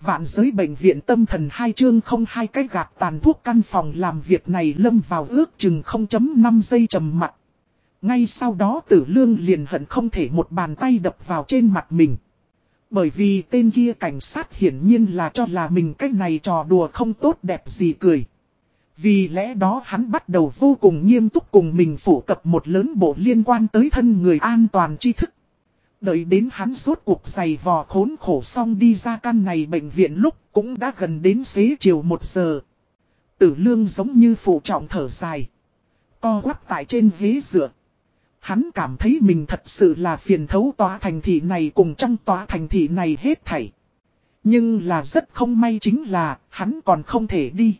Vạn giới bệnh viện tâm thần hai chương không hai cái gạt tàn thuốc căn phòng làm việc này lâm vào ước chừng 0.5 giây trầm mặt. Ngay sau đó tử lương liền hận không thể một bàn tay đập vào trên mặt mình. Bởi vì tên kia cảnh sát hiển nhiên là cho là mình cách này trò đùa không tốt đẹp gì cười. Vì lẽ đó hắn bắt đầu vô cùng nghiêm túc cùng mình phổ cập một lớn bộ liên quan tới thân người an toàn tri thức. Đợi đến hắn suốt cuộc giày vò khốn khổ xong đi ra căn này bệnh viện lúc cũng đã gần đến xế chiều một giờ. Tử lương giống như phụ trọng thở dài. Co quắp tại trên ghế dựa. Hắn cảm thấy mình thật sự là phiền thấu tòa thành thị này cùng trong tòa thành thị này hết thảy. Nhưng là rất không may chính là hắn còn không thể đi.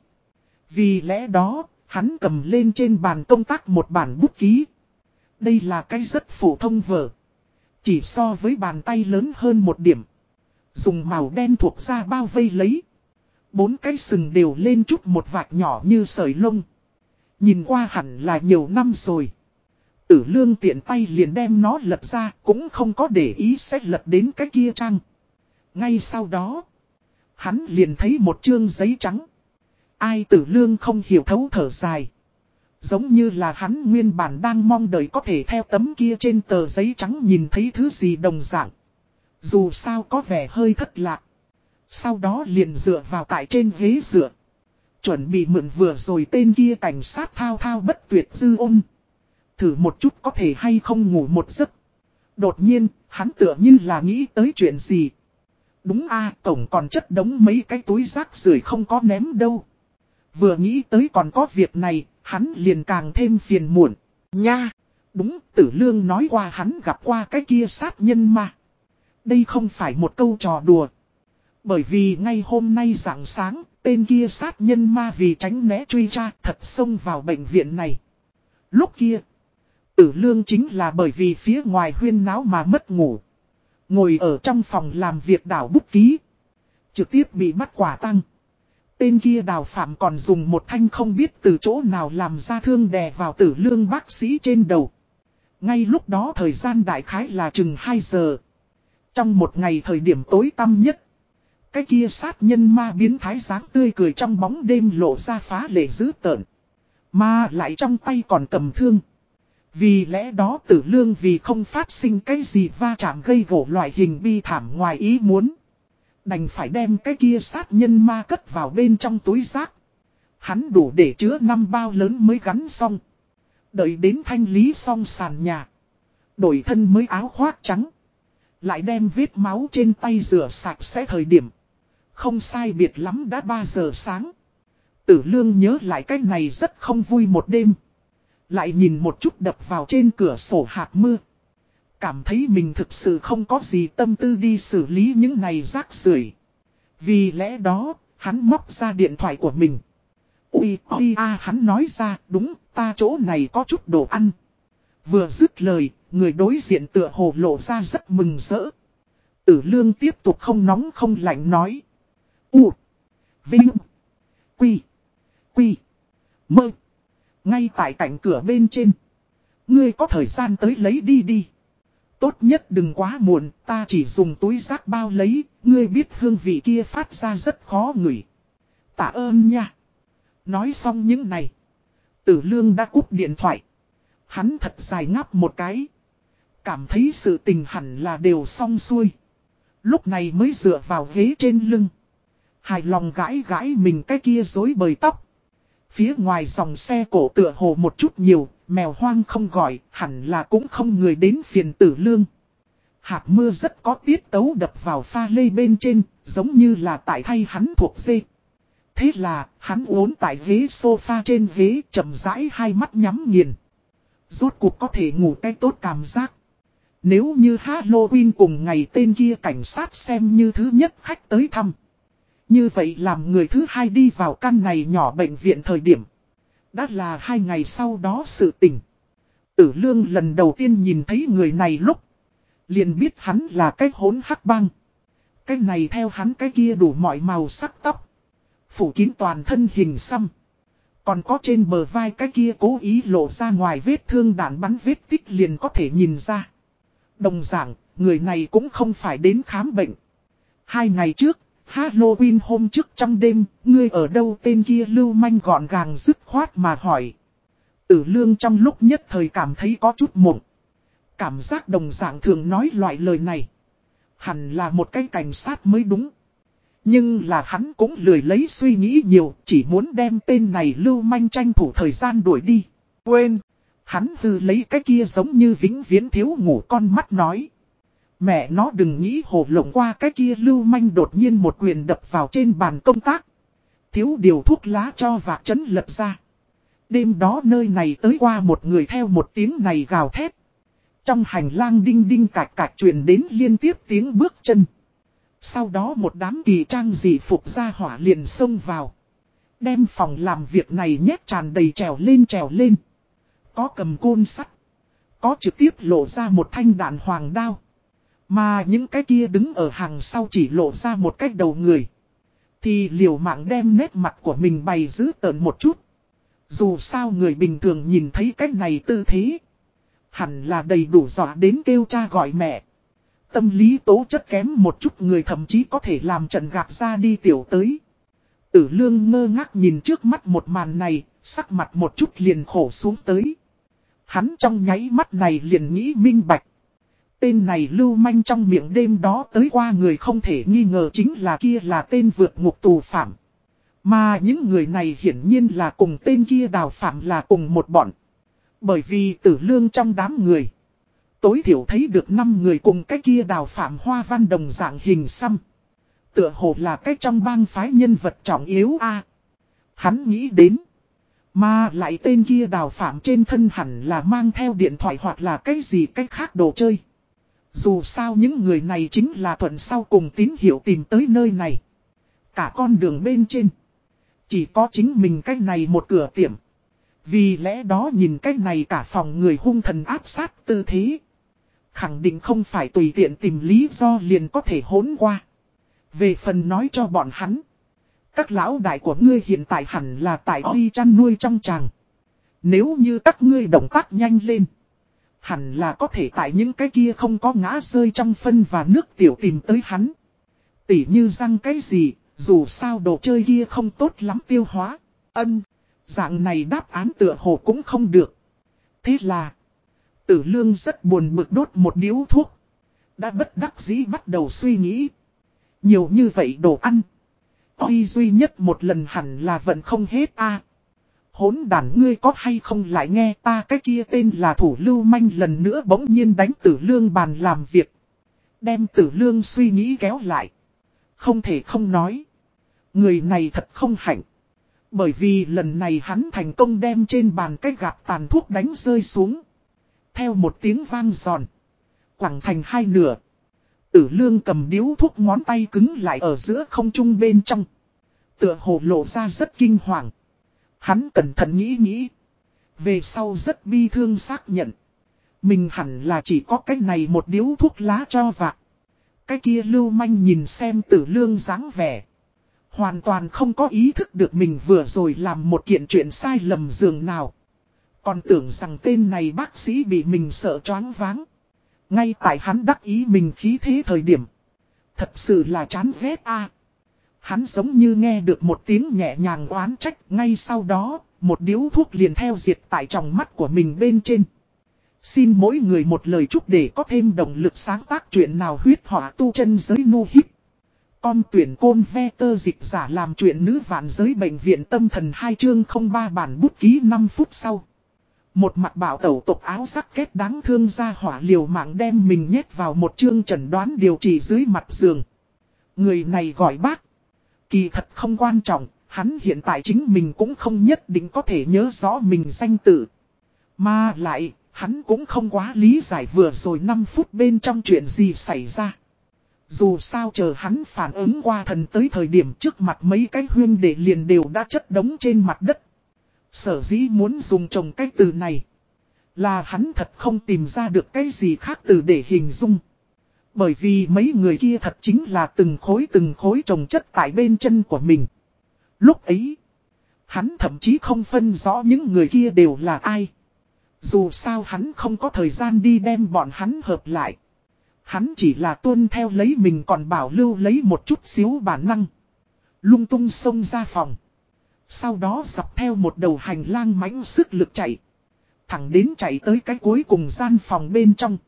Vì lẽ đó, hắn cầm lên trên bàn công tác một bản bút ký. Đây là cái rất phổ thông vở. Chỉ so với bàn tay lớn hơn một điểm. Dùng màu đen thuộc ra bao vây lấy. Bốn cái sừng đều lên chút một vạt nhỏ như sợi lông. Nhìn qua hẳn là nhiều năm rồi. Tử lương tiện tay liền đem nó lật ra cũng không có để ý sẽ lật đến cái kia trang. Ngay sau đó, hắn liền thấy một chương giấy trắng. Ai tử lương không hiểu thấu thở dài. Giống như là hắn nguyên bản đang mong đợi có thể theo tấm kia trên tờ giấy trắng nhìn thấy thứ gì đồng dạng. Dù sao có vẻ hơi thất lạc. Sau đó liền dựa vào tại trên ghế dựa. Chuẩn bị mượn vừa rồi tên kia cảnh sát thao thao bất tuyệt dư ôn. Thử một chút có thể hay không ngủ một giấc. Đột nhiên, hắn tựa như là nghĩ tới chuyện gì. Đúng a à, cổng còn chất đống mấy cái túi rác rưởi không có ném đâu. Vừa nghĩ tới còn có việc này, hắn liền càng thêm phiền muộn. Nha! Đúng, tử lương nói qua hắn gặp qua cái kia sát nhân mà. Đây không phải một câu trò đùa. Bởi vì ngay hôm nay rạng sáng, tên kia sát nhân ma vì tránh né truy tra thật xông vào bệnh viện này. Lúc kia, tử lương chính là bởi vì phía ngoài huyên náo mà mất ngủ. Ngồi ở trong phòng làm việc đảo bút ký. Trực tiếp bị bắt quả tăng. Tên kia đào phạm còn dùng một thanh không biết từ chỗ nào làm ra thương đè vào tử lương bác sĩ trên đầu. Ngay lúc đó thời gian đại khái là chừng 2 giờ. Trong một ngày thời điểm tối tăm nhất. Cái kia sát nhân ma biến thái dáng tươi cười trong bóng đêm lộ ra phá lệ dữ tợn. Mà lại trong tay còn cầm thương. Vì lẽ đó tử lương vì không phát sinh cái gì va chạm gây gỗ loại hình bi thảm ngoài ý muốn. Đành phải đem cái kia sát nhân ma cất vào bên trong túi rác. Hắn đủ để chứa năm bao lớn mới gắn xong. Đợi đến thanh lý xong sàn nhà. Đổi thân mới áo khoác trắng. Lại đem vết máu trên tay rửa sạch sẽ thời điểm. Không sai biệt lắm đã 3 giờ sáng. Tử lương nhớ lại cái này rất không vui một đêm. Lại nhìn một chút đập vào trên cửa sổ hạt mưa. Cảm thấy mình thực sự không có gì tâm tư đi xử lý những này rác rưởi Vì lẽ đó, hắn móc ra điện thoại của mình. Ui, ui a hắn nói ra, đúng, ta chỗ này có chút đồ ăn. Vừa dứt lời, người đối diện tựa hồ lộ ra rất mừng rỡ. Tử lương tiếp tục không nóng không lạnh nói. U. Vinh. Quy. Quy. Mơ. Ngay tại cạnh cửa bên trên. Ngươi có thời gian tới lấy đi đi. Tốt nhất đừng quá muộn, ta chỉ dùng túi rác bao lấy, ngươi biết hương vị kia phát ra rất khó ngửi. Tạ ơn nha. Nói xong những này. Tử lương đã cúp điện thoại. Hắn thật dài ngắp một cái. Cảm thấy sự tình hẳn là đều xong xuôi. Lúc này mới dựa vào ghế trên lưng. Hài lòng gãi gãi mình cái kia dối bời tóc. Phía ngoài dòng xe cổ tựa hồ một chút nhiều, mèo hoang không gọi, hẳn là cũng không người đến phiền tử lương. Hạt mưa rất có tiết tấu đập vào pha lê bên trên, giống như là tại thay hắn thuộc dê. Thế là, hắn uốn tại ghế sofa trên ghế chậm rãi hai mắt nhắm nghiền. Rốt cuộc có thể ngủ cái tốt cảm giác. Nếu như Halloween cùng ngày tên kia cảnh sát xem như thứ nhất khách tới thăm. Như vậy làm người thứ hai đi vào căn này nhỏ bệnh viện thời điểm. Đã là hai ngày sau đó sự tình. Tử lương lần đầu tiên nhìn thấy người này lúc. Liền biết hắn là cái hốn hắc băng. Cái này theo hắn cái kia đủ mọi màu sắc tóc. Phủ kín toàn thân hình xăm. Còn có trên bờ vai cái kia cố ý lộ ra ngoài vết thương đạn bắn vết tích liền có thể nhìn ra. Đồng dạng, người này cũng không phải đến khám bệnh. Hai ngày trước, Halloween hôm trước trong đêm, ngươi ở đâu tên kia lưu manh gọn gàng dứt khoát mà hỏi. Tử lương trong lúc nhất thời cảm thấy có chút mộng. Cảm giác đồng dạng thường nói loại lời này. Hẳn là một cái cảnh sát mới đúng. Nhưng là hắn cũng lười lấy suy nghĩ nhiều, chỉ muốn đem tên này lưu manh tranh thủ thời gian đuổi đi. Quên, hắn hư lấy cái kia giống như vĩnh viễn thiếu ngủ con mắt nói. Mẹ nó đừng nghĩ hồ lộng qua cái kia lưu manh đột nhiên một quyền đập vào trên bàn công tác. Thiếu điều thuốc lá cho vạc chấn lật ra. Đêm đó nơi này tới qua một người theo một tiếng này gào thét. Trong hành lang đinh đinh cạch cạch truyền đến liên tiếp tiếng bước chân. Sau đó một đám kỳ trang dị phục ra hỏa liền xông vào. Đem phòng làm việc này nhét tràn đầy trèo lên trèo lên. Có cầm côn sắt. Có trực tiếp lộ ra một thanh đạn hoàng đao. Mà những cái kia đứng ở hàng sau chỉ lộ ra một cách đầu người. Thì liều mạng đem nét mặt của mình bày giữ tợn một chút. Dù sao người bình thường nhìn thấy cách này tư thế. Hẳn là đầy đủ dọa đến kêu cha gọi mẹ. Tâm lý tố chất kém một chút người thậm chí có thể làm trận gạt ra đi tiểu tới. Tử lương ngơ ngác nhìn trước mắt một màn này, sắc mặt một chút liền khổ xuống tới. Hắn trong nháy mắt này liền nghĩ minh bạch. Tên này lưu manh trong miệng đêm đó tới qua người không thể nghi ngờ chính là kia là tên vượt ngục tù phạm. Mà những người này hiển nhiên là cùng tên kia đào phạm là cùng một bọn. Bởi vì tử lương trong đám người. Tối thiểu thấy được 5 người cùng cái kia đào phạm hoa văn đồng dạng hình xăm. Tựa hồ là cái trong bang phái nhân vật trọng yếu a Hắn nghĩ đến. Mà lại tên kia đào phạm trên thân hẳn là mang theo điện thoại hoặc là cái gì cách khác đồ chơi. Dù sao những người này chính là thuận sau cùng tín hiệu tìm tới nơi này. Cả con đường bên trên. Chỉ có chính mình cái này một cửa tiệm. Vì lẽ đó nhìn cái này cả phòng người hung thần áp sát tư thế. Khẳng định không phải tùy tiện tìm lý do liền có thể hốn qua. Về phần nói cho bọn hắn. Các lão đại của ngươi hiện tại hẳn là tại đi chăn nuôi trong tràng. Nếu như các ngươi động tác nhanh lên. Hẳn là có thể tại những cái kia không có ngã rơi trong phân và nước tiểu tìm tới hắn. Tỉ như răng cái gì, dù sao đồ chơi kia không tốt lắm tiêu hóa. Ân, dạng này đáp án tựa hồ cũng không được. Thế là, tử lương rất buồn bực đốt một điếu thuốc. Đã bất đắc dĩ bắt đầu suy nghĩ. Nhiều như vậy đồ ăn. oi duy nhất một lần hẳn là vẫn không hết a Hốn đàn ngươi có hay không lại nghe ta cái kia tên là thủ lưu manh lần nữa bỗng nhiên đánh tử lương bàn làm việc. Đem tử lương suy nghĩ kéo lại. Không thể không nói. Người này thật không hạnh. Bởi vì lần này hắn thành công đem trên bàn cái gạt tàn thuốc đánh rơi xuống. Theo một tiếng vang giòn. Quảng thành hai nửa. Tử lương cầm điếu thuốc ngón tay cứng lại ở giữa không trung bên trong. Tựa hồ lộ ra rất kinh hoàng. Hắn cẩn thận nghĩ nghĩ. Về sau rất bi thương xác nhận. Mình hẳn là chỉ có cái này một điếu thuốc lá cho vạc. Cái kia lưu manh nhìn xem tử lương dáng vẻ. Hoàn toàn không có ý thức được mình vừa rồi làm một kiện chuyện sai lầm dường nào. Còn tưởng rằng tên này bác sĩ bị mình sợ choáng váng. Ngay tại hắn đắc ý mình khí thế thời điểm. Thật sự là chán ghét a. Hắn giống như nghe được một tiếng nhẹ nhàng oán trách ngay sau đó, một điếu thuốc liền theo diệt tại trong mắt của mình bên trên. Xin mỗi người một lời chúc để có thêm động lực sáng tác chuyện nào huyết họa tu chân giới nu hít. Con tuyển côn ve tơ dịch giả làm chuyện nữ vạn giới bệnh viện tâm thần hai chương không ba bản bút ký 5 phút sau. Một mặt bảo tẩu tộc áo sắc kết đáng thương ra hỏa liều mạng đem mình nhét vào một chương trần đoán điều trị dưới mặt giường. Người này gọi bác. Kỳ thật không quan trọng, hắn hiện tại chính mình cũng không nhất định có thể nhớ rõ mình danh tự. Mà lại, hắn cũng không quá lý giải vừa rồi 5 phút bên trong chuyện gì xảy ra. Dù sao chờ hắn phản ứng qua thần tới thời điểm trước mặt mấy cái huyên để liền đều đã chất đống trên mặt đất. Sở dĩ muốn dùng trồng cái từ này. Là hắn thật không tìm ra được cái gì khác từ để hình dung. Bởi vì mấy người kia thật chính là từng khối từng khối trồng chất tại bên chân của mình. Lúc ấy, hắn thậm chí không phân rõ những người kia đều là ai. Dù sao hắn không có thời gian đi đem bọn hắn hợp lại. Hắn chỉ là tuân theo lấy mình còn bảo lưu lấy một chút xíu bản năng. Lung tung xông ra phòng. Sau đó dọc theo một đầu hành lang mãnh sức lực chạy. Thẳng đến chạy tới cái cuối cùng gian phòng bên trong.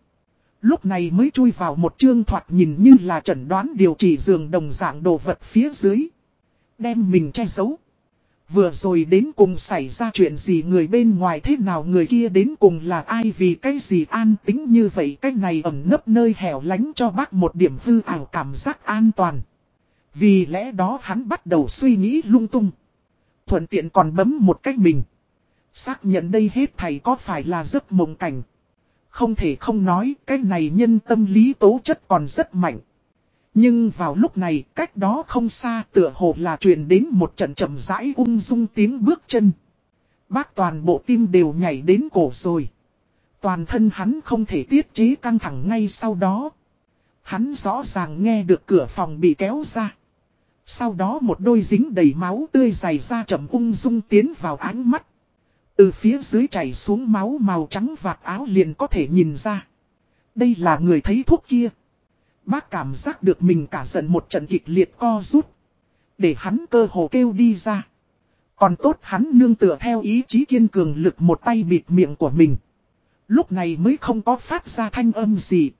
Lúc này mới chui vào một chương thoạt nhìn như là chẩn đoán điều trị giường đồng dạng đồ vật phía dưới. Đem mình che giấu. Vừa rồi đến cùng xảy ra chuyện gì người bên ngoài thế nào người kia đến cùng là ai vì cái gì an tính như vậy cái này ẩn nấp nơi hẻo lánh cho bác một điểm hư ảo cảm giác an toàn. Vì lẽ đó hắn bắt đầu suy nghĩ lung tung. Thuận tiện còn bấm một cách mình. Xác nhận đây hết thầy có phải là giấc mộng cảnh. Không thể không nói, cái này nhân tâm lý tố chất còn rất mạnh. Nhưng vào lúc này, cách đó không xa tựa hồ là truyền đến một trận chậm rãi ung dung tiếng bước chân. Bác toàn bộ tim đều nhảy đến cổ rồi. Toàn thân hắn không thể tiết chế căng thẳng ngay sau đó. Hắn rõ ràng nghe được cửa phòng bị kéo ra. Sau đó một đôi dính đầy máu tươi dày ra chậm ung dung tiến vào ánh mắt. Từ phía dưới chảy xuống máu màu trắng vạt áo liền có thể nhìn ra. Đây là người thấy thuốc kia. Bác cảm giác được mình cả giận một trận kịch liệt co rút. Để hắn cơ hồ kêu đi ra. Còn tốt hắn nương tựa theo ý chí kiên cường lực một tay bịt miệng của mình. Lúc này mới không có phát ra thanh âm gì.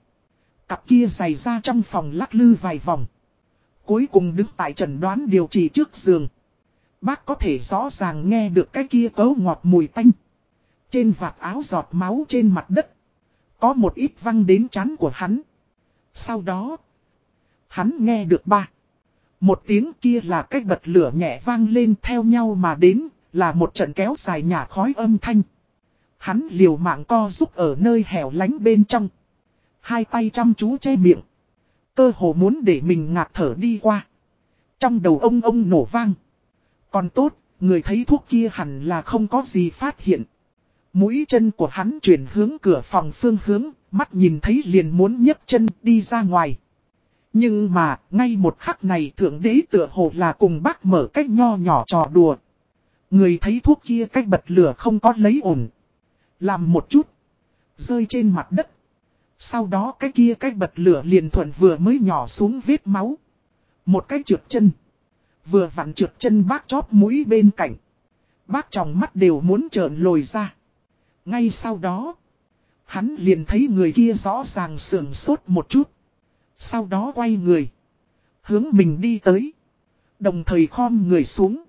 Cặp kia giày ra trong phòng lắc lư vài vòng. Cuối cùng đứng tại trần đoán điều trị trước giường. Bác có thể rõ ràng nghe được cái kia cấu ngọt mùi tanh. Trên vạt áo giọt máu trên mặt đất. Có một ít văng đến chán của hắn. Sau đó, hắn nghe được ba. Một tiếng kia là cách bật lửa nhẹ vang lên theo nhau mà đến, là một trận kéo dài nhà khói âm thanh. Hắn liều mạng co giúp ở nơi hẻo lánh bên trong. Hai tay chăm chú che miệng. Cơ hồ muốn để mình ngạt thở đi qua. Trong đầu ông ông nổ vang. Còn tốt, người thấy thuốc kia hẳn là không có gì phát hiện. Mũi chân của hắn chuyển hướng cửa phòng phương hướng, mắt nhìn thấy liền muốn nhấc chân đi ra ngoài. Nhưng mà, ngay một khắc này thượng đế tựa hồ là cùng bác mở cách nho nhỏ trò đùa. Người thấy thuốc kia cách bật lửa không có lấy ổn. Làm một chút. Rơi trên mặt đất. Sau đó cái kia cách bật lửa liền thuận vừa mới nhỏ xuống vết máu. Một cái trượt chân. Vừa vặn trượt chân bác chóp mũi bên cạnh. Bác trong mắt đều muốn trợn lồi ra. Ngay sau đó. Hắn liền thấy người kia rõ ràng sườn sốt một chút. Sau đó quay người. Hướng mình đi tới. Đồng thời khom người xuống.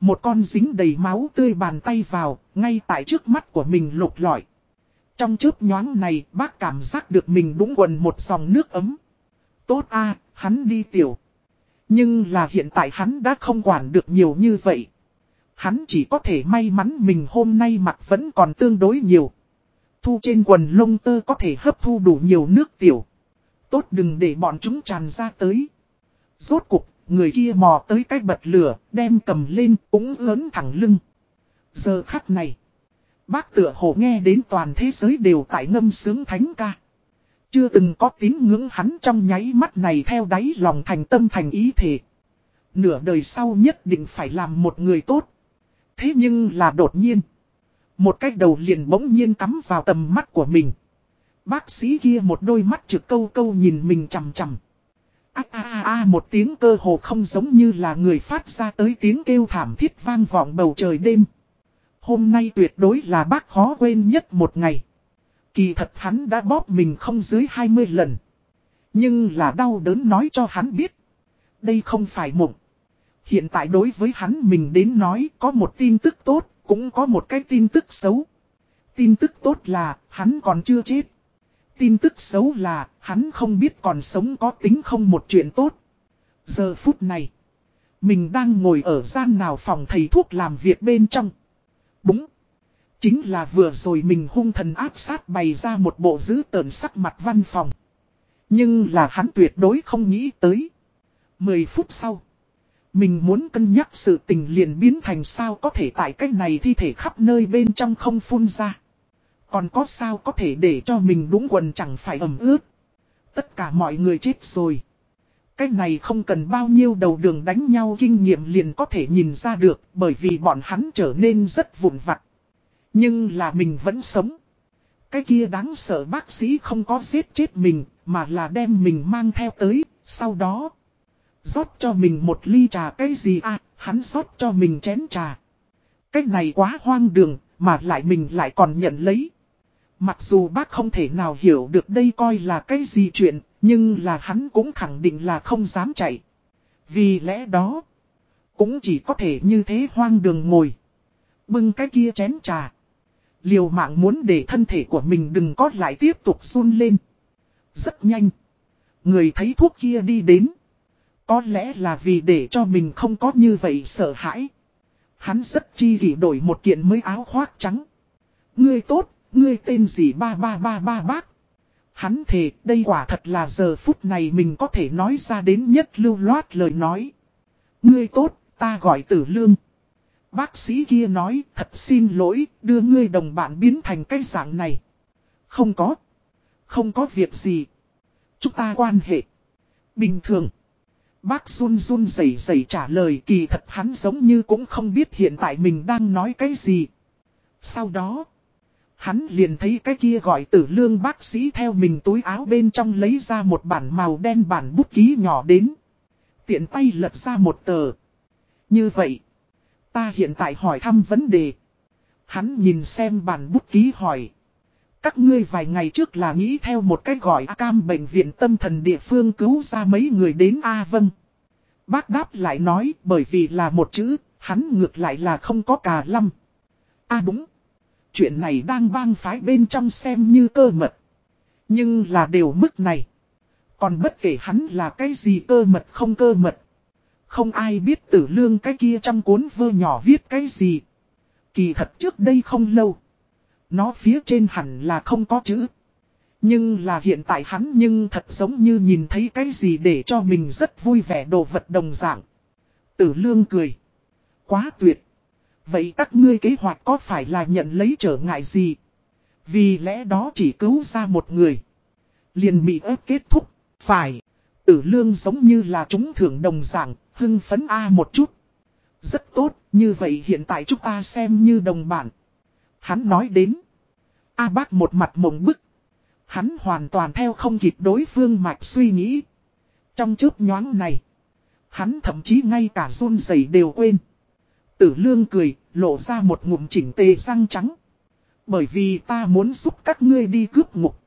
Một con dính đầy máu tươi bàn tay vào, ngay tại trước mắt của mình lục lọi. Trong chớp nhoáng này, bác cảm giác được mình đúng quần một dòng nước ấm. Tốt a hắn đi tiểu. Nhưng là hiện tại hắn đã không quản được nhiều như vậy. Hắn chỉ có thể may mắn mình hôm nay mặc vẫn còn tương đối nhiều. Thu trên quần lông tơ có thể hấp thu đủ nhiều nước tiểu. Tốt đừng để bọn chúng tràn ra tới. Rốt cục, người kia mò tới cái bật lửa, đem cầm lên cũng ớn thẳng lưng. Giờ khắc này, bác tựa hồ nghe đến toàn thế giới đều tại ngâm sướng thánh ca. Chưa từng có tín ngưỡng hắn trong nháy mắt này theo đáy lòng thành tâm thành ý thể. Nửa đời sau nhất định phải làm một người tốt. Thế nhưng là đột nhiên. Một cái đầu liền bỗng nhiên cắm vào tầm mắt của mình. Bác sĩ kia một đôi mắt trực câu câu nhìn mình chằm chằm. A a a a, một tiếng cơ hồ không giống như là người phát ra tới tiếng kêu thảm thiết vang vọng bầu trời đêm. Hôm nay tuyệt đối là bác khó quên nhất một ngày. Kỳ thật hắn đã bóp mình không dưới 20 lần. Nhưng là đau đớn nói cho hắn biết. Đây không phải mộng. Hiện tại đối với hắn mình đến nói có một tin tức tốt, cũng có một cái tin tức xấu. Tin tức tốt là hắn còn chưa chết. Tin tức xấu là hắn không biết còn sống có tính không một chuyện tốt. Giờ phút này, mình đang ngồi ở gian nào phòng thầy thuốc làm việc bên trong. Đúng. Chính là vừa rồi mình hung thần áp sát bày ra một bộ giữ tờn sắc mặt văn phòng. Nhưng là hắn tuyệt đối không nghĩ tới. Mười phút sau. Mình muốn cân nhắc sự tình liền biến thành sao có thể tại cách này thi thể khắp nơi bên trong không phun ra. Còn có sao có thể để cho mình đúng quần chẳng phải ẩm ướt. Tất cả mọi người chết rồi. Cách này không cần bao nhiêu đầu đường đánh nhau kinh nghiệm liền có thể nhìn ra được, bởi vì bọn hắn trở nên rất vụn vặt. Nhưng là mình vẫn sống. Cái kia đáng sợ bác sĩ không có giết chết mình, mà là đem mình mang theo tới, sau đó. rót cho mình một ly trà cái gì à, hắn rót cho mình chén trà. Cái này quá hoang đường, mà lại mình lại còn nhận lấy. Mặc dù bác không thể nào hiểu được đây coi là cái gì chuyện, nhưng là hắn cũng khẳng định là không dám chạy. Vì lẽ đó, cũng chỉ có thể như thế hoang đường ngồi. Bưng cái kia chén trà. Liều mạng muốn để thân thể của mình đừng có lại tiếp tục run lên. Rất nhanh. Người thấy thuốc kia đi đến. Có lẽ là vì để cho mình không có như vậy sợ hãi. Hắn rất chi kỷ đổi một kiện mới áo khoác trắng. Ngươi tốt, ngươi tên gì ba ba ba ba bác. Hắn thề đây quả thật là giờ phút này mình có thể nói ra đến nhất lưu loát lời nói. Ngươi tốt, ta gọi tử lương. Bác sĩ kia nói, thật xin lỗi, đưa ngươi đồng bạn biến thành cái dạng này. Không có. Không có việc gì. Chúng ta quan hệ. Bình thường. Bác run run rẩy rẩy trả lời, kỳ thật hắn giống như cũng không biết hiện tại mình đang nói cái gì. Sau đó. Hắn liền thấy cái kia gọi tử lương bác sĩ theo mình túi áo bên trong lấy ra một bản màu đen bản bút ký nhỏ đến. Tiện tay lật ra một tờ. Như vậy. Ta hiện tại hỏi thăm vấn đề. Hắn nhìn xem bản bút ký hỏi. Các ngươi vài ngày trước là nghĩ theo một cách gọi cam bệnh viện tâm thần địa phương cứu ra mấy người đến A vâng. Bác đáp lại nói bởi vì là một chữ, hắn ngược lại là không có cà lâm. A đúng. Chuyện này đang bang phái bên trong xem như cơ mật. Nhưng là đều mức này. Còn bất kể hắn là cái gì cơ mật không cơ mật. Không ai biết tử lương cái kia trong cuốn vơ nhỏ viết cái gì. Kỳ thật trước đây không lâu. Nó phía trên hẳn là không có chữ. Nhưng là hiện tại hắn nhưng thật giống như nhìn thấy cái gì để cho mình rất vui vẻ đồ vật đồng dạng. Tử lương cười. Quá tuyệt. Vậy các ngươi kế hoạch có phải là nhận lấy trở ngại gì? Vì lẽ đó chỉ cứu ra một người. Liền bị ép kết thúc. Phải. Tử lương giống như là chúng thưởng đồng dạng, hưng phấn A một chút. Rất tốt, như vậy hiện tại chúng ta xem như đồng bản. Hắn nói đến. A bác một mặt mộng bức. Hắn hoàn toàn theo không kịp đối phương mạch suy nghĩ. Trong chớp nhoáng này. Hắn thậm chí ngay cả run rẩy đều quên. Tử lương cười, lộ ra một ngụm chỉnh tề răng trắng. Bởi vì ta muốn giúp các ngươi đi cướp ngục.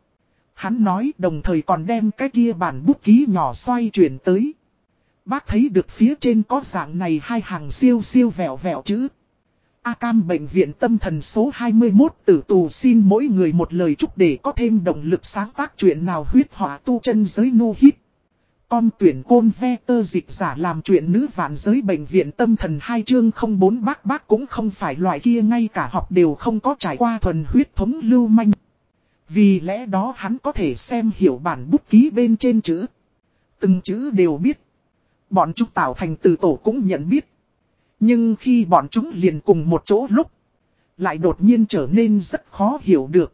Hắn nói đồng thời còn đem cái kia bản bút ký nhỏ xoay chuyển tới. Bác thấy được phía trên có dạng này hai hàng siêu siêu vẹo vẹo chữ. A Cam Bệnh viện Tâm thần số 21 tử tù xin mỗi người một lời chúc để có thêm động lực sáng tác chuyện nào huyết hỏa tu chân giới nu hít. Con tuyển côn ve tơ dịch giả làm chuyện nữ vạn giới bệnh viện tâm thần hai chương không bốn bác bác cũng không phải loại kia ngay cả học đều không có trải qua thuần huyết thống lưu manh. Vì lẽ đó hắn có thể xem hiểu bản bút ký bên trên chữ. Từng chữ đều biết. Bọn chúng tạo thành từ tổ cũng nhận biết. Nhưng khi bọn chúng liền cùng một chỗ lúc. Lại đột nhiên trở nên rất khó hiểu được.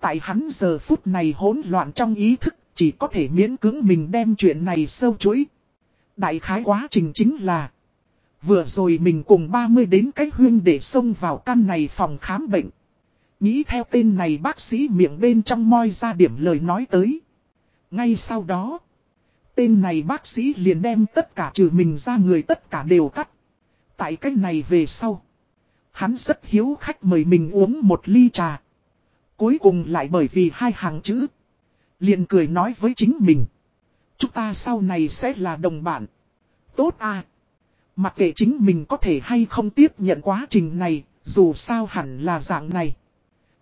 Tại hắn giờ phút này hỗn loạn trong ý thức. Chỉ có thể miễn cưỡng mình đem chuyện này sâu chuỗi. Đại khái quá trình chính là. Vừa rồi mình cùng 30 đến cái huyên để xông vào căn này phòng khám bệnh. Nghĩ theo tên này bác sĩ miệng bên trong moi ra điểm lời nói tới. Ngay sau đó. Tên này bác sĩ liền đem tất cả trừ mình ra người tất cả đều cắt. Tại cách này về sau. Hắn rất hiếu khách mời mình uống một ly trà. Cuối cùng lại bởi vì hai hàng chữ. Liền cười nói với chính mình. Chúng ta sau này sẽ là đồng bạn. Tốt à. Mặc kệ chính mình có thể hay không tiếp nhận quá trình này, dù sao hẳn là dạng này.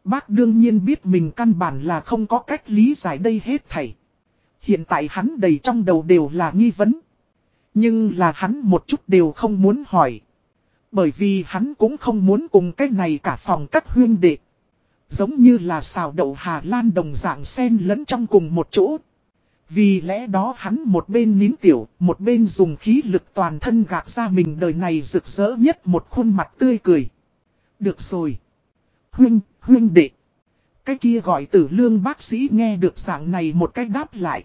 Bác đương nhiên biết mình căn bản là không có cách lý giải đây hết thảy. Hiện tại hắn đầy trong đầu đều là nghi vấn. Nhưng là hắn một chút đều không muốn hỏi. Bởi vì hắn cũng không muốn cùng cái này cả phòng các huyên đệ. Giống như là xào đậu Hà Lan đồng dạng sen lẫn trong cùng một chỗ. Vì lẽ đó hắn một bên nín tiểu, một bên dùng khí lực toàn thân gạt ra mình đời này rực rỡ nhất một khuôn mặt tươi cười. Được rồi. Huynh, huynh đệ. Cái kia gọi tử lương bác sĩ nghe được dạng này một cách đáp lại.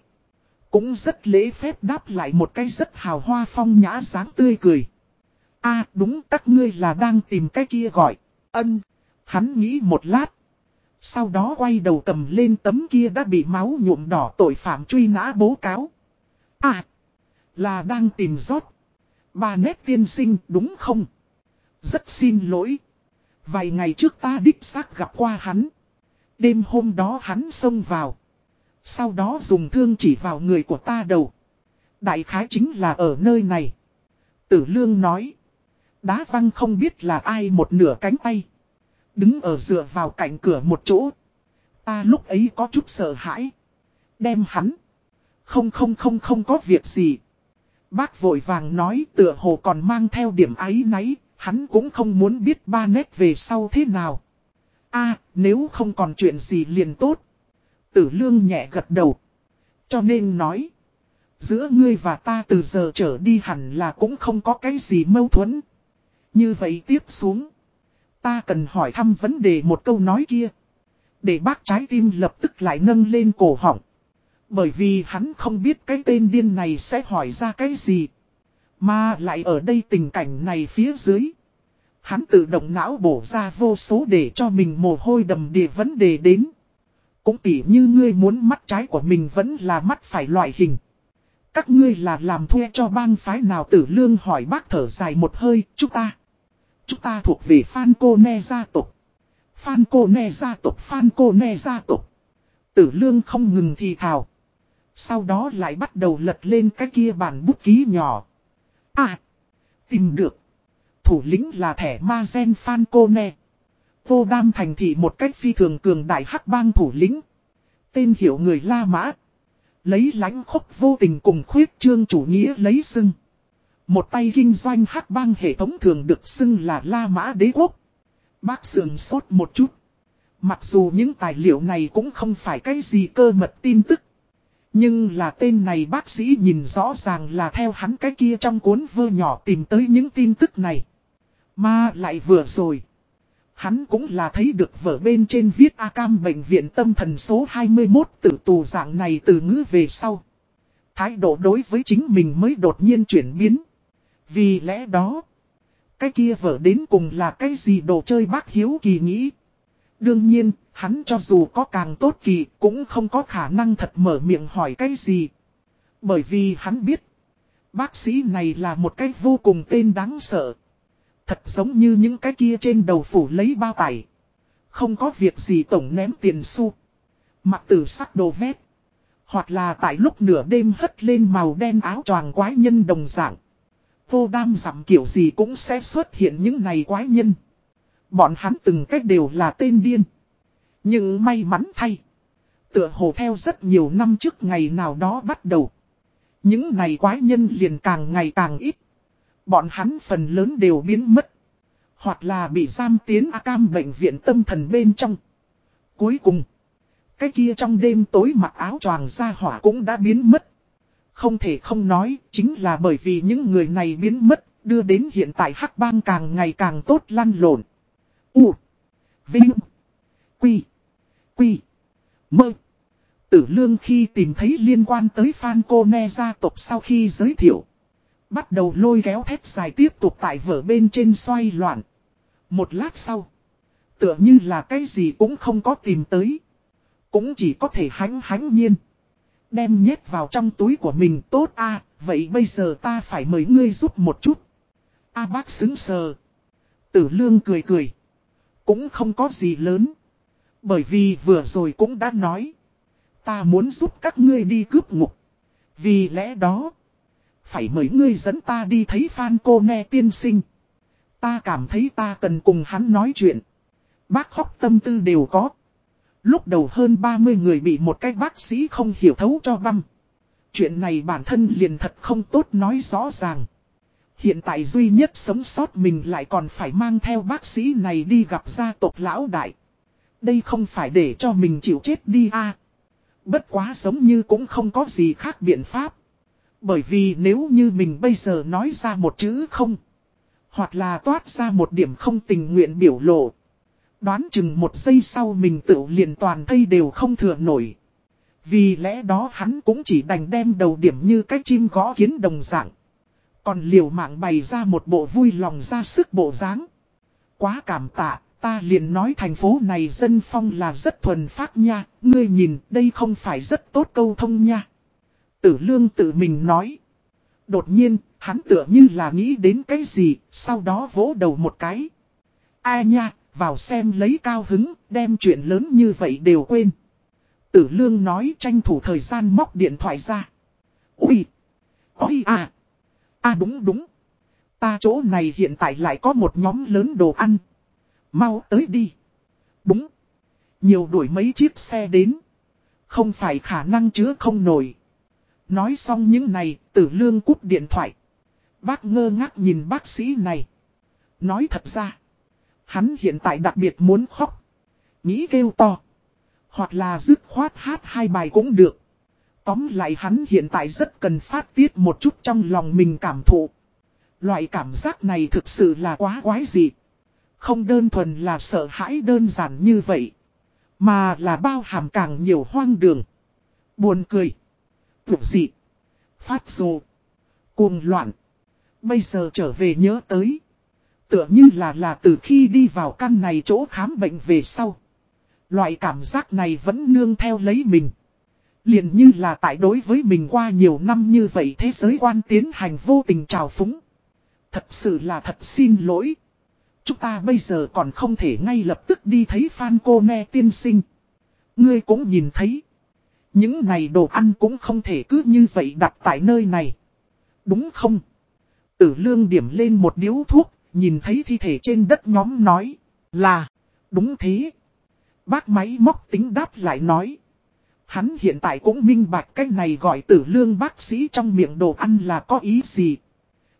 Cũng rất lễ phép đáp lại một cái rất hào hoa phong nhã dáng tươi cười. a đúng các ngươi là đang tìm cái kia gọi. Ân. Hắn nghĩ một lát. Sau đó quay đầu cầm lên tấm kia đã bị máu nhuộm đỏ tội phạm truy nã bố cáo. À, là đang tìm rót. Bà nét tiên sinh đúng không? Rất xin lỗi. Vài ngày trước ta đích xác gặp qua hắn. Đêm hôm đó hắn xông vào. Sau đó dùng thương chỉ vào người của ta đầu. Đại khái chính là ở nơi này. Tử lương nói. Đá văng không biết là ai một nửa cánh tay. Đứng ở dựa vào cạnh cửa một chỗ. Ta lúc ấy có chút sợ hãi. Đem hắn. Không không không không có việc gì. Bác vội vàng nói tựa hồ còn mang theo điểm ấy nấy. Hắn cũng không muốn biết ba nét về sau thế nào a, nếu không còn chuyện gì liền tốt. Tử lương nhẹ gật đầu. Cho nên nói. Giữa ngươi và ta từ giờ trở đi hẳn là cũng không có cái gì mâu thuẫn. Như vậy tiếp xuống. Ta cần hỏi thăm vấn đề một câu nói kia. Để bác trái tim lập tức lại nâng lên cổ họng. Bởi vì hắn không biết cái tên điên này sẽ hỏi ra cái gì. Mà lại ở đây tình cảnh này phía dưới. Hắn tự động não bổ ra vô số để cho mình mồ hôi đầm đìa vấn đề đến. Cũng tỉ như ngươi muốn mắt trái của mình vẫn là mắt phải loại hình. Các ngươi là làm thuê cho bang phái nào tử lương hỏi bác thở dài một hơi, chúng ta. Chúng ta thuộc về Phan Cô Ne gia tộc. Phan Cô Ne gia tộc, Phan Cô Ne gia tộc. Tử lương không ngừng thì thào. Sau đó lại bắt đầu lật lên cái kia bản bút ký nhỏ. À, tìm được. Thủ lĩnh là thẻ ma gen Phan Cô Nè. Vô đam thành thị một cách phi thường cường đại hắc bang thủ lĩnh. Tên hiệu người La Mã. Lấy lánh khốc vô tình cùng khuyết trương chủ nghĩa lấy xưng. Một tay kinh doanh hắc bang hệ thống thường được xưng là La Mã đế quốc. Bác sườn sốt một chút. Mặc dù những tài liệu này cũng không phải cái gì cơ mật tin tức. Nhưng là tên này bác sĩ nhìn rõ ràng là theo hắn cái kia trong cuốn vơ nhỏ tìm tới những tin tức này. Mà lại vừa rồi. Hắn cũng là thấy được vở bên trên viết A Cam bệnh viện tâm thần số 21 tử tù dạng này từ ngữ về sau. Thái độ đối với chính mình mới đột nhiên chuyển biến. Vì lẽ đó, cái kia vở đến cùng là cái gì đồ chơi bác hiếu kỳ nghĩ. Đương nhiên, hắn cho dù có càng tốt kỳ cũng không có khả năng thật mở miệng hỏi cái gì. Bởi vì hắn biết, bác sĩ này là một cái vô cùng tên đáng sợ. Thật giống như những cái kia trên đầu phủ lấy bao tải. Không có việc gì tổng ném tiền xu. Mặc tử sắc đồ vét. Hoặc là tại lúc nửa đêm hất lên màu đen áo choàng quái nhân đồng dạng. Vô đam giảm kiểu gì cũng sẽ xuất hiện những này quái nhân. Bọn hắn từng cách đều là tên điên. Nhưng may mắn thay. Tựa hồ theo rất nhiều năm trước ngày nào đó bắt đầu. Những này quái nhân liền càng ngày càng ít. Bọn hắn phần lớn đều biến mất. Hoặc là bị giam tiến A Cam bệnh viện tâm thần bên trong. Cuối cùng. Cái kia trong đêm tối mặc áo choàng ra hỏa cũng đã biến mất. Không thể không nói, chính là bởi vì những người này biến mất, đưa đến hiện tại hắc bang càng ngày càng tốt lăn lộn. U. Vinh. Quy. Quy. Mơ. Tử lương khi tìm thấy liên quan tới Phan Cô Ne gia tộc sau khi giới thiệu. Bắt đầu lôi kéo thép dài tiếp tục tại vở bên trên xoay loạn. Một lát sau. Tựa như là cái gì cũng không có tìm tới. Cũng chỉ có thể hánh hánh nhiên. Đem nhét vào trong túi của mình, tốt a, vậy bây giờ ta phải mời ngươi giúp một chút. A bác xứng sờ. Tử lương cười cười. Cũng không có gì lớn. Bởi vì vừa rồi cũng đã nói. Ta muốn giúp các ngươi đi cướp ngục. Vì lẽ đó. Phải mời ngươi dẫn ta đi thấy Phan cô nghe tiên sinh. Ta cảm thấy ta cần cùng hắn nói chuyện. Bác khóc tâm tư đều có. Lúc đầu hơn 30 người bị một cái bác sĩ không hiểu thấu cho băm. Chuyện này bản thân liền thật không tốt nói rõ ràng. Hiện tại duy nhất sống sót mình lại còn phải mang theo bác sĩ này đi gặp gia tộc lão đại. Đây không phải để cho mình chịu chết đi à. Bất quá giống như cũng không có gì khác biện pháp. Bởi vì nếu như mình bây giờ nói ra một chữ không. Hoặc là toát ra một điểm không tình nguyện biểu lộ. Đoán chừng một giây sau mình tự liền toàn thây đều không thừa nổi. Vì lẽ đó hắn cũng chỉ đành đem đầu điểm như cái chim gõ kiến đồng dạng. Còn liều mạng bày ra một bộ vui lòng ra sức bộ dáng. Quá cảm tạ, Ta liền nói thành phố này dân phong là rất thuần phát nha, ngươi nhìn đây không phải rất tốt câu thông nha. Tử lương tự mình nói. Đột nhiên, hắn tựa như là nghĩ đến cái gì, sau đó vỗ đầu một cái. Ai nha, vào xem lấy cao hứng, đem chuyện lớn như vậy đều quên. Tử lương nói tranh thủ thời gian móc điện thoại ra. Ui! Ui à! À đúng đúng! Ta chỗ này hiện tại lại có một nhóm lớn đồ ăn. Mau tới đi. Đúng. Nhiều đuổi mấy chiếc xe đến. Không phải khả năng chứa không nổi. Nói xong những này, tử lương cúp điện thoại. Bác ngơ ngác nhìn bác sĩ này. Nói thật ra. Hắn hiện tại đặc biệt muốn khóc. Nghĩ kêu to. Hoặc là dứt khoát hát hai bài cũng được. Tóm lại hắn hiện tại rất cần phát tiết một chút trong lòng mình cảm thụ. Loại cảm giác này thực sự là quá quái dị. Không đơn thuần là sợ hãi đơn giản như vậy. Mà là bao hàm càng nhiều hoang đường. Buồn cười. Vụ dị. Phát rồ. Cuồng loạn. Bây giờ trở về nhớ tới. Tựa như là là từ khi đi vào căn này chỗ khám bệnh về sau. Loại cảm giác này vẫn nương theo lấy mình. Liền như là tại đối với mình qua nhiều năm như vậy thế giới quan tiến hành vô tình trào phúng. Thật sự là thật xin lỗi. Chúng ta bây giờ còn không thể ngay lập tức đi thấy Phan cô nghe tiên sinh. Ngươi cũng nhìn thấy. Những này đồ ăn cũng không thể cứ như vậy đặt tại nơi này. Đúng không? Tử lương điểm lên một điếu thuốc, nhìn thấy thi thể trên đất nhóm nói. Là, đúng thế. Bác máy móc tính đáp lại nói. Hắn hiện tại cũng minh bạch cách này gọi tử lương bác sĩ trong miệng đồ ăn là có ý gì.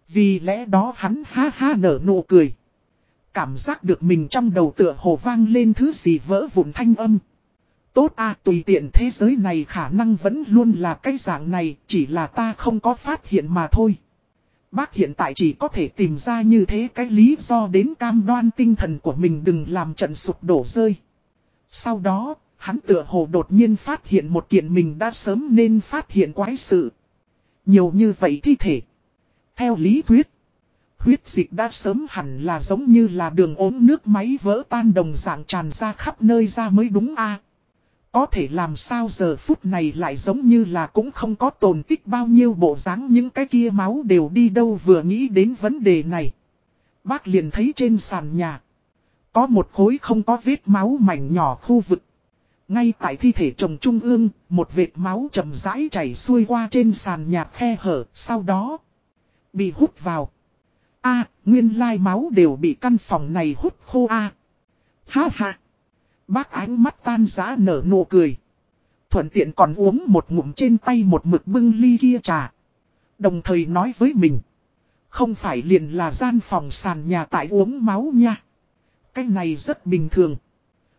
Vì lẽ đó hắn ha ha nở nụ cười. Cảm giác được mình trong đầu tựa hồ vang lên thứ gì vỡ vụn thanh âm. Tốt à tùy tiện thế giới này khả năng vẫn luôn là cái dạng này, chỉ là ta không có phát hiện mà thôi. Bác hiện tại chỉ có thể tìm ra như thế cái lý do đến cam đoan tinh thần của mình đừng làm trận sụp đổ rơi. Sau đó, hắn tựa hồ đột nhiên phát hiện một kiện mình đã sớm nên phát hiện quái sự. Nhiều như vậy thi thể. Theo lý thuyết, huyết dịch đã sớm hẳn là giống như là đường ốm nước máy vỡ tan đồng dạng tràn ra khắp nơi ra mới đúng a có thể làm sao giờ phút này lại giống như là cũng không có tồn tích bao nhiêu bộ dáng những cái kia máu đều đi đâu vừa nghĩ đến vấn đề này. Bác liền thấy trên sàn nhà. Có một khối không có vết máu mảnh nhỏ khu vực. Ngay tại thi thể chồng trung ương, một vệt máu chậm rãi chảy xuôi qua trên sàn nhà khe hở, sau đó bị hút vào. A, nguyên lai máu đều bị căn phòng này hút khô A. Ha ha. Bác ánh mắt tan giá nở nụ cười. Thuận tiện còn uống một ngụm trên tay một mực bưng ly kia trà. Đồng thời nói với mình. Không phải liền là gian phòng sàn nhà tại uống máu nha. Cái này rất bình thường.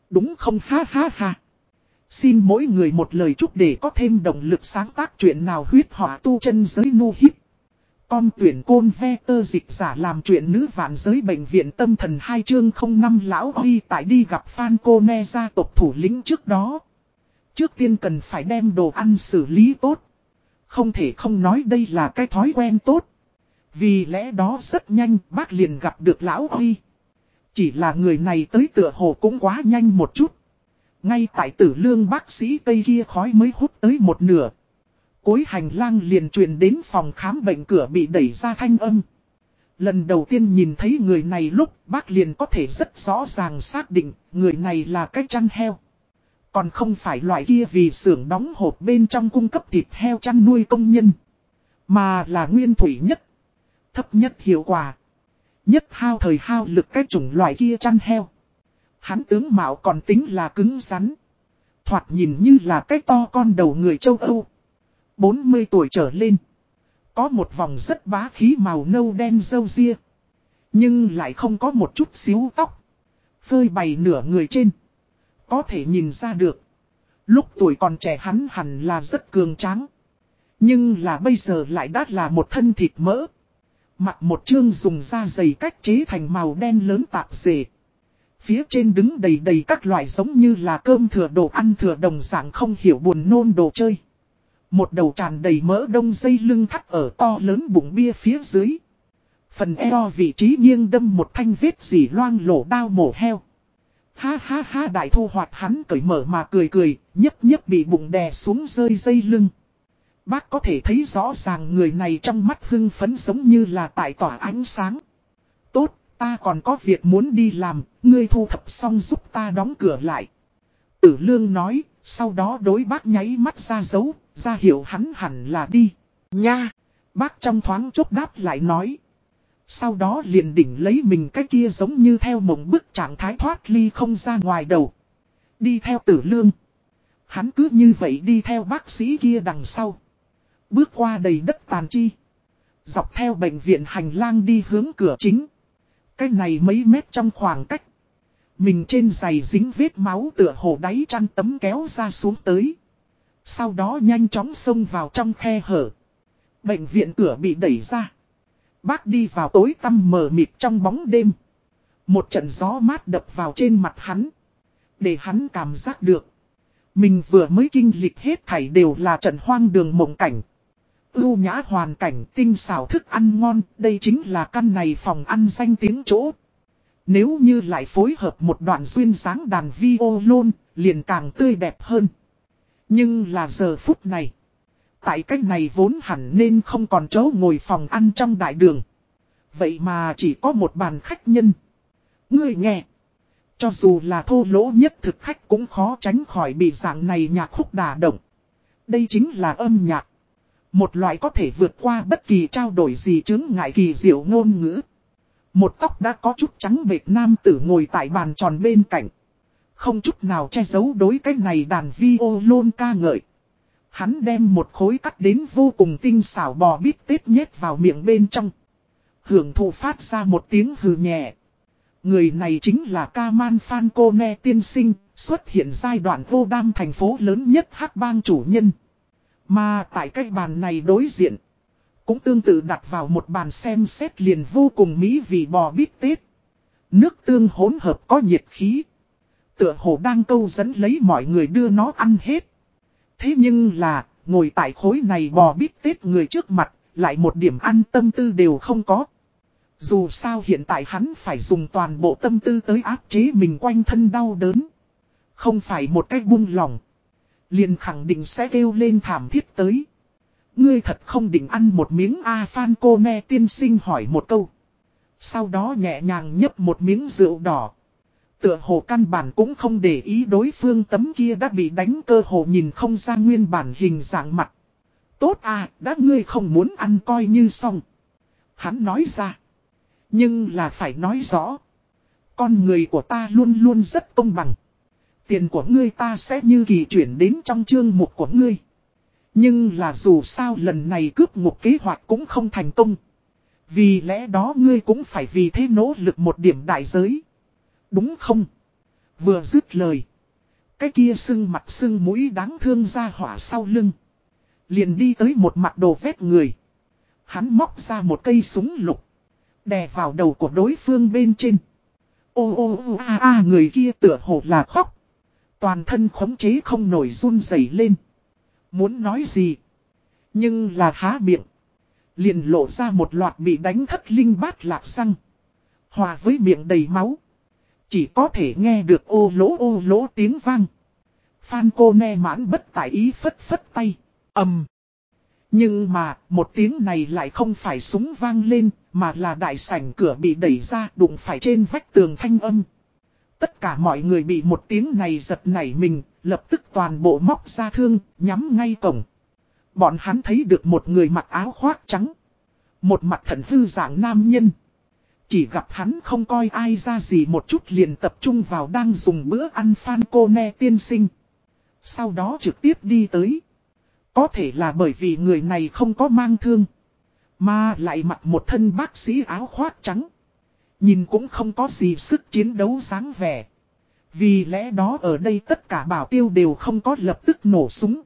Đúng không ha ha ha. Xin mỗi người một lời chúc để có thêm động lực sáng tác chuyện nào huyết họa tu chân giới nu hiếp. Con tuyển côn ve tơ dịch giả làm chuyện nữ vạn giới bệnh viện tâm thần hai chương không năm lão huy tại đi gặp Phan Cô Ne gia tộc thủ lĩnh trước đó. Trước tiên cần phải đem đồ ăn xử lý tốt. Không thể không nói đây là cái thói quen tốt. Vì lẽ đó rất nhanh bác liền gặp được lão huy. Chỉ là người này tới tựa hồ cũng quá nhanh một chút. Ngay tại tử lương bác sĩ Tây kia khói mới hút tới một nửa. Cối hành lang liền truyền đến phòng khám bệnh cửa bị đẩy ra thanh âm. Lần đầu tiên nhìn thấy người này lúc bác liền có thể rất rõ ràng xác định người này là cái chăn heo. Còn không phải loại kia vì xưởng đóng hộp bên trong cung cấp thịt heo chăn nuôi công nhân. Mà là nguyên thủy nhất, thấp nhất hiệu quả. Nhất hao thời hao lực cái chủng loại kia chăn heo. Hắn tướng mạo còn tính là cứng rắn. Thoạt nhìn như là cái to con đầu người châu Âu. 40 tuổi trở lên. Có một vòng rất bá khí màu nâu đen dâu ria. Nhưng lại không có một chút xíu tóc. Phơi bày nửa người trên. Có thể nhìn ra được. Lúc tuổi còn trẻ hắn hẳn là rất cường tráng. Nhưng là bây giờ lại đắt là một thân thịt mỡ. Mặc một chương dùng da dày cách chế thành màu đen lớn tạp dề. Phía trên đứng đầy đầy các loại giống như là cơm thừa đồ ăn thừa đồng dạng không hiểu buồn nôn đồ chơi. Một đầu tràn đầy mỡ đông dây lưng thắt ở to lớn bụng bia phía dưới. Phần eo vị trí nghiêng đâm một thanh vết dì loang lổ đao mổ heo. Ha ha ha đại thu hoạch hắn cởi mở mà cười cười, nhấp nhấp bị bụng đè xuống rơi dây lưng. Bác có thể thấy rõ ràng người này trong mắt hưng phấn giống như là tại tỏa ánh sáng. Tốt, ta còn có việc muốn đi làm, ngươi thu thập xong giúp ta đóng cửa lại. Tử lương nói, sau đó đối bác nháy mắt ra dấu, ra hiệu hắn hẳn là đi. Nha! Bác trong thoáng chốc đáp lại nói. Sau đó liền đỉnh lấy mình cái kia giống như theo mộng bức trạng thái thoát ly không ra ngoài đầu. Đi theo tử lương. Hắn cứ như vậy đi theo bác sĩ kia đằng sau. Bước qua đầy đất tàn chi. Dọc theo bệnh viện hành lang đi hướng cửa chính. Cái này mấy mét trong khoảng cách. Mình trên giày dính vết máu tựa hồ đáy chăn tấm kéo ra xuống tới. Sau đó nhanh chóng xông vào trong khe hở. Bệnh viện cửa bị đẩy ra. Bác đi vào tối tăm mờ mịt trong bóng đêm. Một trận gió mát đập vào trên mặt hắn. Để hắn cảm giác được. Mình vừa mới kinh lịch hết thảy đều là trận hoang đường mộng cảnh. Ưu nhã hoàn cảnh tinh xảo thức ăn ngon, đây chính là căn này phòng ăn danh tiếng chỗ. Nếu như lại phối hợp một đoạn duyên dáng đàn vi ô lôn, liền càng tươi đẹp hơn. Nhưng là giờ phút này. Tại cách này vốn hẳn nên không còn chỗ ngồi phòng ăn trong đại đường. Vậy mà chỉ có một bàn khách nhân. Ngươi nghe. Cho dù là thô lỗ nhất thực khách cũng khó tránh khỏi bị dạng này nhạc khúc đà động. Đây chính là âm nhạc. Một loại có thể vượt qua bất kỳ trao đổi gì chứng ngại kỳ diệu ngôn ngữ. Một tóc đã có chút trắng bệt nam tử ngồi tại bàn tròn bên cạnh. Không chút nào che giấu đối cái này đàn vi ô lôn ca ngợi. Hắn đem một khối cắt đến vô cùng tinh xảo bò bít tết nhét vào miệng bên trong. Hưởng thụ phát ra một tiếng hừ nhẹ. Người này chính là ca man Phan Cô Ne tiên sinh, xuất hiện giai đoạn vô đam thành phố lớn nhất hắc bang chủ nhân. Mà tại cái bàn này đối diện, cũng tương tự đặt vào một bàn xem xét liền vô cùng mỹ vì bò bít tết. Nước tương hỗn hợp có nhiệt khí. Tựa hồ đang câu dẫn lấy mọi người đưa nó ăn hết. Thế nhưng là, ngồi tại khối này bò bít tết người trước mặt, lại một điểm ăn tâm tư đều không có. Dù sao hiện tại hắn phải dùng toàn bộ tâm tư tới áp chế mình quanh thân đau đớn. Không phải một cách buông lòng. Liền khẳng định sẽ kêu lên thảm thiết tới. Ngươi thật không định ăn một miếng A Phan cô nghe tiên sinh hỏi một câu. Sau đó nhẹ nhàng nhấp một miếng rượu đỏ. Tựa hồ căn bản cũng không để ý đối phương tấm kia đã bị đánh cơ hồ nhìn không ra nguyên bản hình dạng mặt. Tốt à, đã ngươi không muốn ăn coi như xong. Hắn nói ra. Nhưng là phải nói rõ. Con người của ta luôn luôn rất công bằng. Tiền của ngươi ta sẽ như kỳ chuyển đến trong chương mục của ngươi. Nhưng là dù sao lần này cướp một kế hoạch cũng không thành công. Vì lẽ đó ngươi cũng phải vì thế nỗ lực một điểm đại giới. Đúng không? Vừa dứt lời. Cái kia sưng mặt sưng mũi đáng thương ra hỏa sau lưng. Liền đi tới một mặt đồ vét người. Hắn móc ra một cây súng lục. Đè vào đầu của đối phương bên trên. Ô ô ô, a a, người kia tựa hồ là khóc. Toàn thân khống chế không nổi run rẩy lên. Muốn nói gì? Nhưng là há miệng. Liền lộ ra một loạt bị đánh thất linh bát lạc răng. Hòa với miệng đầy máu. Chỉ có thể nghe được ô lỗ ô lỗ tiếng vang. Phan cô ne mãn bất tại ý phất phất tay. ầm Nhưng mà, một tiếng này lại không phải súng vang lên, mà là đại sảnh cửa bị đẩy ra đụng phải trên vách tường thanh âm. Tất cả mọi người bị một tiếng này giật nảy mình, lập tức toàn bộ móc ra thương, nhắm ngay cổng. Bọn hắn thấy được một người mặc áo khoác trắng. Một mặt thần hư dạng nam nhân. Chỉ gặp hắn không coi ai ra gì một chút liền tập trung vào đang dùng bữa ăn phan cô ne tiên sinh. Sau đó trực tiếp đi tới. Có thể là bởi vì người này không có mang thương. Mà lại mặc một thân bác sĩ áo khoác trắng. Nhìn cũng không có gì sức chiến đấu dáng vẻ. Vì lẽ đó ở đây tất cả bảo tiêu đều không có lập tức nổ súng.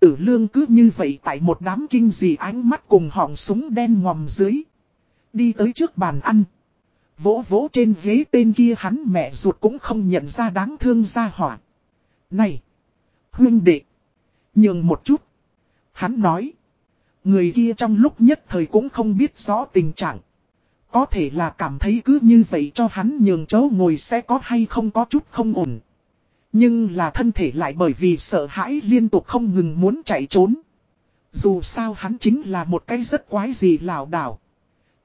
Tử lương cứ như vậy tại một đám kinh dị ánh mắt cùng họng súng đen ngòm dưới. Đi tới trước bàn ăn. Vỗ vỗ trên ghế tên kia hắn mẹ ruột cũng không nhận ra đáng thương ra hỏa. Này! Huynh đệ! Nhường một chút. Hắn nói. Người kia trong lúc nhất thời cũng không biết rõ tình trạng. Có thể là cảm thấy cứ như vậy cho hắn nhường chỗ ngồi sẽ có hay không có chút không ổn. Nhưng là thân thể lại bởi vì sợ hãi liên tục không ngừng muốn chạy trốn. Dù sao hắn chính là một cái rất quái gì lảo đảo.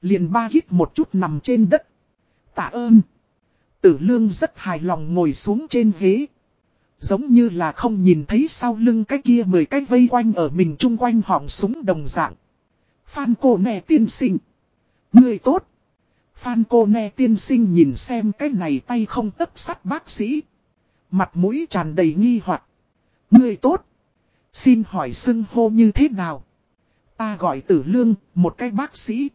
Liền ba hít một chút nằm trên đất. Tạ ơn. Tử lương rất hài lòng ngồi xuống trên ghế. Giống như là không nhìn thấy sau lưng cái kia mười cái vây quanh ở mình chung quanh họng súng đồng dạng. Phan cô nè tiên sinh. Người tốt. Phan cô nè tiên sinh nhìn xem cái này tay không tấp sắt bác sĩ. Mặt mũi tràn đầy nghi hoặc Người tốt. Xin hỏi xưng hô như thế nào? Ta gọi tử lương, một cái bác sĩ.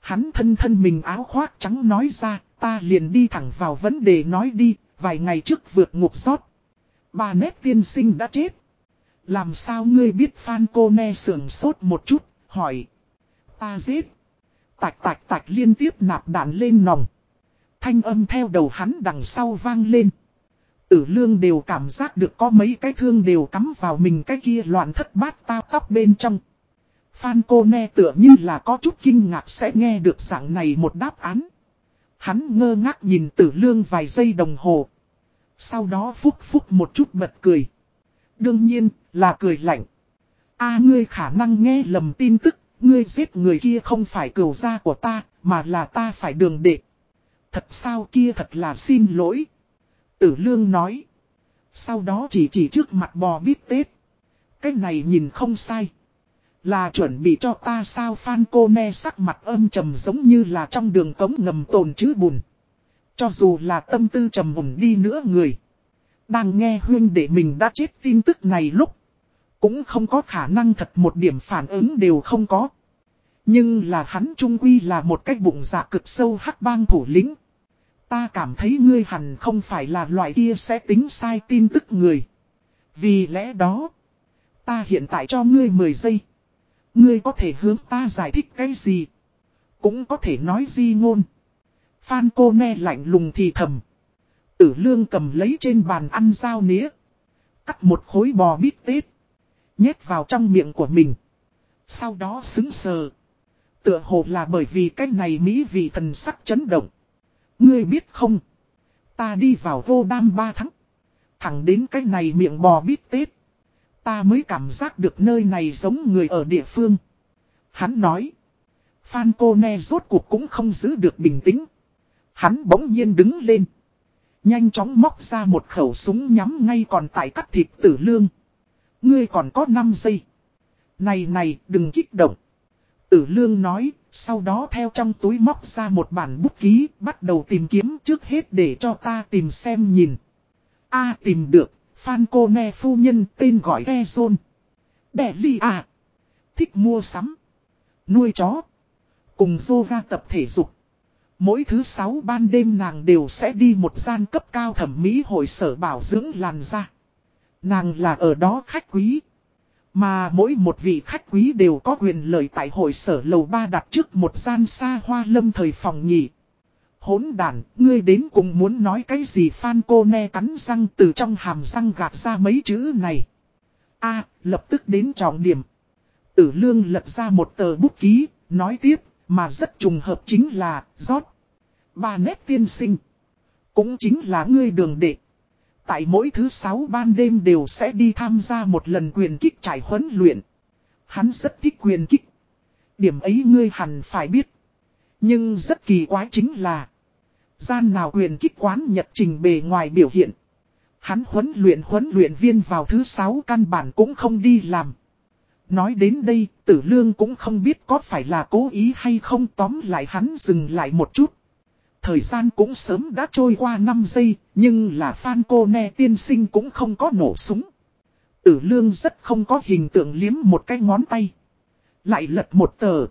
Hắn thân thân mình áo khoác trắng nói ra, ta liền đi thẳng vào vấn đề nói đi, vài ngày trước vượt ngục xót. Bà nét tiên sinh đã chết. Làm sao ngươi biết Phan cô nè sưởng sốt một chút, hỏi. Ta giết. Tạch tạch tạch liên tiếp nạp đạn lên nòng. Thanh âm theo đầu hắn đằng sau vang lên. Tử lương đều cảm giác được có mấy cái thương đều cắm vào mình cái kia loạn thất bát tao tóc bên trong. Phan cô ne tựa như là có chút kinh ngạc sẽ nghe được dạng này một đáp án. Hắn ngơ ngác nhìn tử lương vài giây đồng hồ. Sau đó phúc phúc một chút bật cười. Đương nhiên là cười lạnh. a ngươi khả năng nghe lầm tin tức, ngươi giết người kia không phải cửu gia của ta, mà là ta phải đường đệ. Thật sao kia thật là xin lỗi. Tử lương nói. Sau đó chỉ chỉ trước mặt bò bít tết. Cái này nhìn không sai. Là chuẩn bị cho ta sao Phan cô ne sắc mặt âm trầm giống như là trong đường cống ngầm tồn chứ bùn. Cho dù là tâm tư trầm ổn đi nữa người. Đang nghe huyên để mình đã chết tin tức này lúc. Cũng không có khả năng thật một điểm phản ứng đều không có. Nhưng là hắn trung quy là một cái bụng dạ cực sâu hắc bang thủ lĩnh. Ta cảm thấy ngươi hẳn không phải là loại kia sẽ tính sai tin tức người. Vì lẽ đó, ta hiện tại cho ngươi 10 giây. Ngươi có thể hướng ta giải thích cái gì? Cũng có thể nói di ngôn. Phan cô nghe lạnh lùng thì thầm. Tử lương cầm lấy trên bàn ăn dao nĩa. Cắt một khối bò bít tết. Nhét vào trong miệng của mình. Sau đó xứng sờ. Tựa hồ là bởi vì cái này Mỹ vị thần sắc chấn động. Ngươi biết không? Ta đi vào vô đam ba tháng. Thẳng đến cái này miệng bò bít tết. Ta mới cảm giác được nơi này giống người ở địa phương. Hắn nói. Phan cô ne rốt cuộc cũng không giữ được bình tĩnh. Hắn bỗng nhiên đứng lên. Nhanh chóng móc ra một khẩu súng nhắm ngay còn tại cắt thịt tử lương. Ngươi còn có 5 giây. Này này đừng kích động. Tử lương nói, sau đó theo trong túi móc ra một bản bút ký, bắt đầu tìm kiếm trước hết để cho ta tìm xem nhìn. A tìm được, Phan cô nghe phu nhân tên gọi Ezon. Đẻ ly à. Thích mua sắm. Nuôi chó. Cùng yoga tập thể dục. Mỗi thứ sáu ban đêm nàng đều sẽ đi một gian cấp cao thẩm mỹ hội sở bảo dưỡng làn da. Nàng là ở đó khách quý. Mà mỗi một vị khách quý đều có quyền lợi tại hội sở lầu ba đặt trước một gian xa hoa lâm thời phòng nhỉ. Hốn đàn, ngươi đến cùng muốn nói cái gì Phan cô ne cắn răng từ trong hàm răng gạt ra mấy chữ này. a lập tức đến trọng điểm. Tử lương lật ra một tờ bút ký, nói tiếp, mà rất trùng hợp chính là, rót. Ba nét tiên sinh. Cũng chính là ngươi đường đệ. Tại mỗi thứ sáu ban đêm đều sẽ đi tham gia một lần quyền kích trải huấn luyện. Hắn rất thích quyền kích. Điểm ấy ngươi hẳn phải biết. Nhưng rất kỳ quái chính là. Gian nào quyền kích quán nhật trình bề ngoài biểu hiện. Hắn huấn luyện huấn luyện viên vào thứ sáu căn bản cũng không đi làm. Nói đến đây, tử lương cũng không biết có phải là cố ý hay không tóm lại hắn dừng lại một chút. Thời gian cũng sớm đã trôi qua 5 giây, nhưng là Phan Cô Nè tiên sinh cũng không có nổ súng. Tử lương rất không có hình tượng liếm một cái ngón tay. Lại lật một tờ.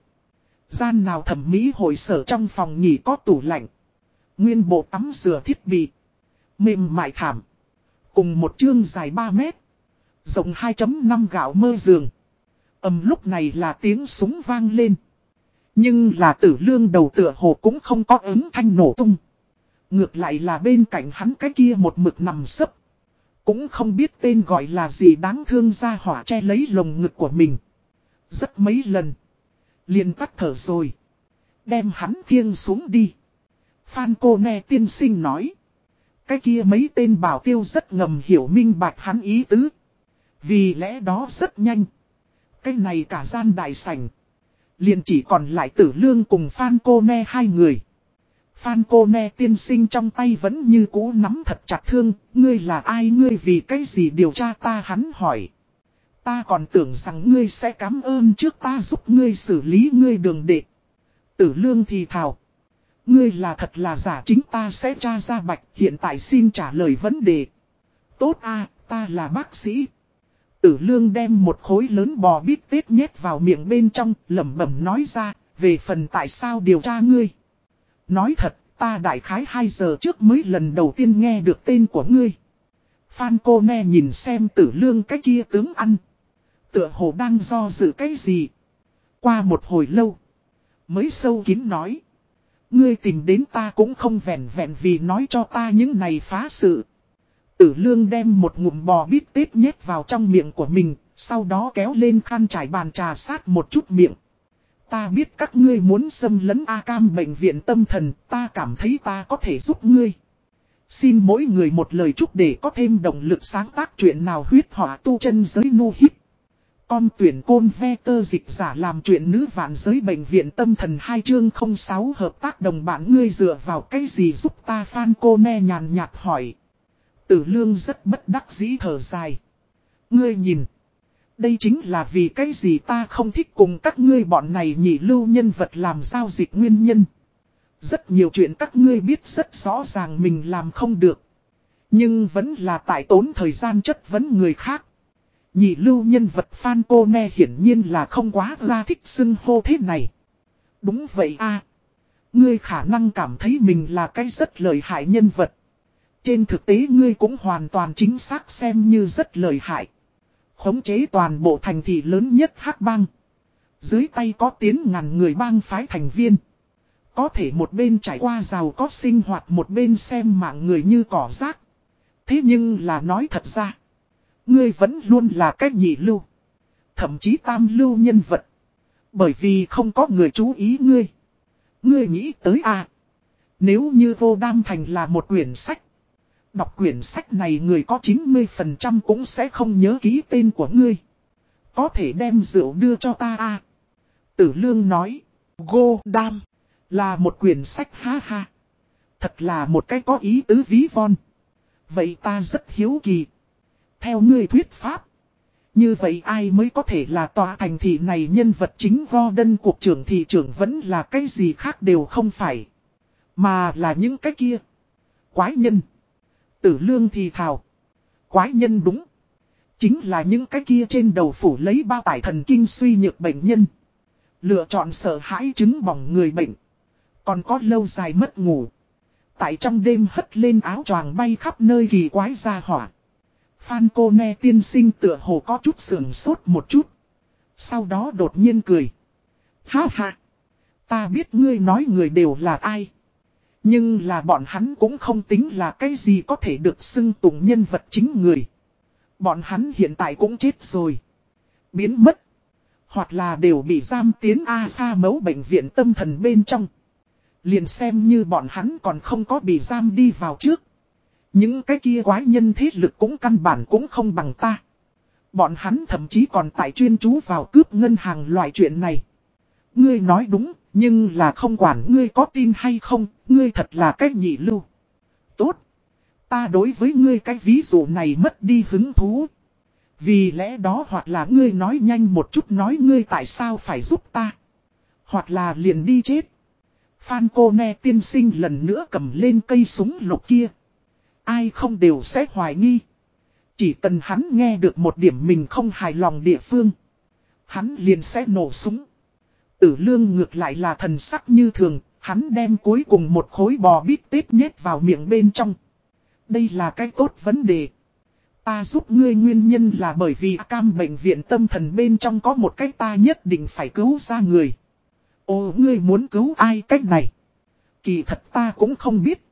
Gian nào thẩm mỹ hội sở trong phòng nghỉ có tủ lạnh. Nguyên bộ tắm rửa thiết bị. Mềm mại thảm. Cùng một chương dài 3 mét. Rộng 2.5 gạo mơ giường. Ẩm lúc này là tiếng súng vang lên. Nhưng là tử lương đầu tựa hồ cũng không có ứng thanh nổ tung. Ngược lại là bên cạnh hắn cái kia một mực nằm sấp. Cũng không biết tên gọi là gì đáng thương ra hỏa che lấy lồng ngực của mình. Rất mấy lần. liền tắt thở rồi. Đem hắn khiêng xuống đi. Phan cô nghe tiên sinh nói. Cái kia mấy tên bảo tiêu rất ngầm hiểu minh bạch hắn ý tứ. Vì lẽ đó rất nhanh. Cái này cả gian đại sảnh liền chỉ còn lại tử lương cùng Phan cô ne hai người. Phan cô ne tiên sinh trong tay vẫn như cũ nắm thật chặt thương. Ngươi là ai ngươi vì cái gì điều tra ta hắn hỏi. Ta còn tưởng rằng ngươi sẽ cảm ơn trước ta giúp ngươi xử lý ngươi đường đệ. Tử lương thì thào. Ngươi là thật là giả, chính ta sẽ tra ra bạch, hiện tại xin trả lời vấn đề. Tốt a, ta là bác sĩ. Tử lương đem một khối lớn bò bít tết nhét vào miệng bên trong, lẩm bẩm nói ra, về phần tại sao điều tra ngươi. Nói thật, ta đại khái 2 giờ trước mới lần đầu tiên nghe được tên của ngươi. Phan cô nghe nhìn xem tử lương cái kia tướng ăn. Tựa hồ đang do dự cái gì. Qua một hồi lâu. Mới sâu kín nói. Ngươi tìm đến ta cũng không vẹn vẹn vì nói cho ta những này phá sự. Tử lương đem một ngụm bò bít tết nhét vào trong miệng của mình, sau đó kéo lên khăn trải bàn trà sát một chút miệng. Ta biết các ngươi muốn xâm lấn A Cam bệnh viện tâm thần, ta cảm thấy ta có thể giúp ngươi. Xin mỗi người một lời chúc để có thêm động lực sáng tác chuyện nào huyết họa tu chân giới nu hít. Con tuyển côn ve tơ dịch giả làm chuyện nữ vạn giới bệnh viện tâm thần hai chương 06 hợp tác đồng bạn ngươi dựa vào cái gì giúp ta fan cô ne nhàn nhạt hỏi. Tử lương rất bất đắc dĩ thở dài. Ngươi nhìn. Đây chính là vì cái gì ta không thích cùng các ngươi bọn này nhị lưu nhân vật làm giao dịch nguyên nhân. Rất nhiều chuyện các ngươi biết rất rõ ràng mình làm không được. Nhưng vẫn là tại tốn thời gian chất vấn người khác. Nhị lưu nhân vật Phan Cô Ne hiển nhiên là không quá ra thích xưng hô thế này. Đúng vậy a Ngươi khả năng cảm thấy mình là cái rất lợi hại nhân vật. Trên thực tế ngươi cũng hoàn toàn chính xác xem như rất lợi hại. Khống chế toàn bộ thành thị lớn nhất hắc bang. Dưới tay có tiến ngàn người bang phái thành viên. Có thể một bên trải qua giàu có sinh hoạt, một bên xem mạng người như cỏ rác. Thế nhưng là nói thật ra. Ngươi vẫn luôn là cách nhị lưu. Thậm chí tam lưu nhân vật. Bởi vì không có người chú ý ngươi. Ngươi nghĩ tới à. Nếu như vô đam thành là một quyển sách. Đọc quyển sách này người có 90% cũng sẽ không nhớ ký tên của ngươi. Có thể đem rượu đưa cho ta à. Tử Lương nói. Go Đam. Là một quyển sách ha ha. Thật là một cái có ý tứ ví von. Vậy ta rất hiếu kỳ. Theo ngươi thuyết pháp. Như vậy ai mới có thể là tòa thành thị này nhân vật chính vo đân cuộc trưởng thị trưởng vẫn là cái gì khác đều không phải. Mà là những cái kia. Quái nhân. Tử lương thì thào. Quái nhân đúng. Chính là những cái kia trên đầu phủ lấy bao tải thần kinh suy nhược bệnh nhân. Lựa chọn sợ hãi chứng bỏng người bệnh. Còn có lâu dài mất ngủ. Tại trong đêm hất lên áo choàng bay khắp nơi kỳ quái ra hỏa. Phan cô nghe tiên sinh tựa hồ có chút sườn sốt một chút. Sau đó đột nhiên cười. Ha ha. Ta biết ngươi nói người đều là ai. Nhưng là bọn hắn cũng không tính là cái gì có thể được xưng tụng nhân vật chính người. Bọn hắn hiện tại cũng chết rồi. Biến mất. Hoặc là đều bị giam tiến A kha mấu bệnh viện tâm thần bên trong. Liền xem như bọn hắn còn không có bị giam đi vào trước. Những cái kia quái nhân thế lực cũng căn bản cũng không bằng ta. Bọn hắn thậm chí còn tại chuyên chú vào cướp ngân hàng loại chuyện này. Ngươi nói đúng, nhưng là không quản ngươi có tin hay không, ngươi thật là cách nhị lưu. Tốt. Ta đối với ngươi cái ví dụ này mất đi hứng thú. Vì lẽ đó hoặc là ngươi nói nhanh một chút nói ngươi tại sao phải giúp ta. Hoặc là liền đi chết. Phan cô nè tiên sinh lần nữa cầm lên cây súng lục kia. Ai không đều sẽ hoài nghi. Chỉ cần hắn nghe được một điểm mình không hài lòng địa phương. Hắn liền sẽ nổ súng. Tử lương ngược lại là thần sắc như thường, hắn đem cuối cùng một khối bò bít tết nhét vào miệng bên trong. Đây là cái tốt vấn đề. Ta giúp ngươi nguyên nhân là bởi vì cam bệnh viện tâm thần bên trong có một cách ta nhất định phải cứu ra người. Ồ ngươi muốn cứu ai cách này? Kỳ thật ta cũng không biết.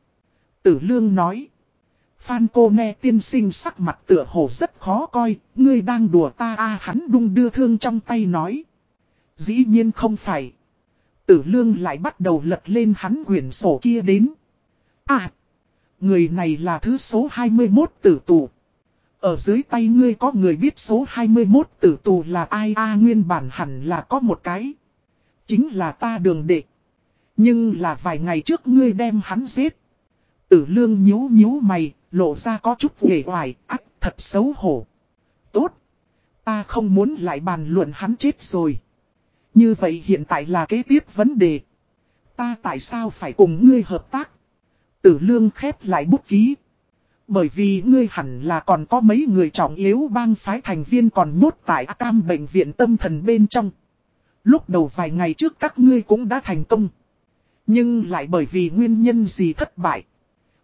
Tử lương nói. Phan cô nghe tiên sinh sắc mặt tựa hồ rất khó coi, ngươi đang đùa ta a à, hắn đung đưa thương trong tay nói. Dĩ nhiên không phải. Tử lương lại bắt đầu lật lên hắn quyển sổ kia đến. À! Người này là thứ số 21 tử tù. Ở dưới tay ngươi có người biết số 21 tử tù là ai a nguyên bản hẳn là có một cái. Chính là ta đường đệ. Nhưng là vài ngày trước ngươi đem hắn giết. Tử lương nhíu nhíu mày, lộ ra có chút ghề hoài, ác, thật xấu hổ. Tốt. Ta không muốn lại bàn luận hắn chết rồi. Như vậy hiện tại là kế tiếp vấn đề. Ta tại sao phải cùng ngươi hợp tác? Tử lương khép lại bút ký. Bởi vì ngươi hẳn là còn có mấy người trọng yếu bang phái thành viên còn nhốt tại cam bệnh viện tâm thần bên trong. Lúc đầu vài ngày trước các ngươi cũng đã thành công. Nhưng lại bởi vì nguyên nhân gì thất bại.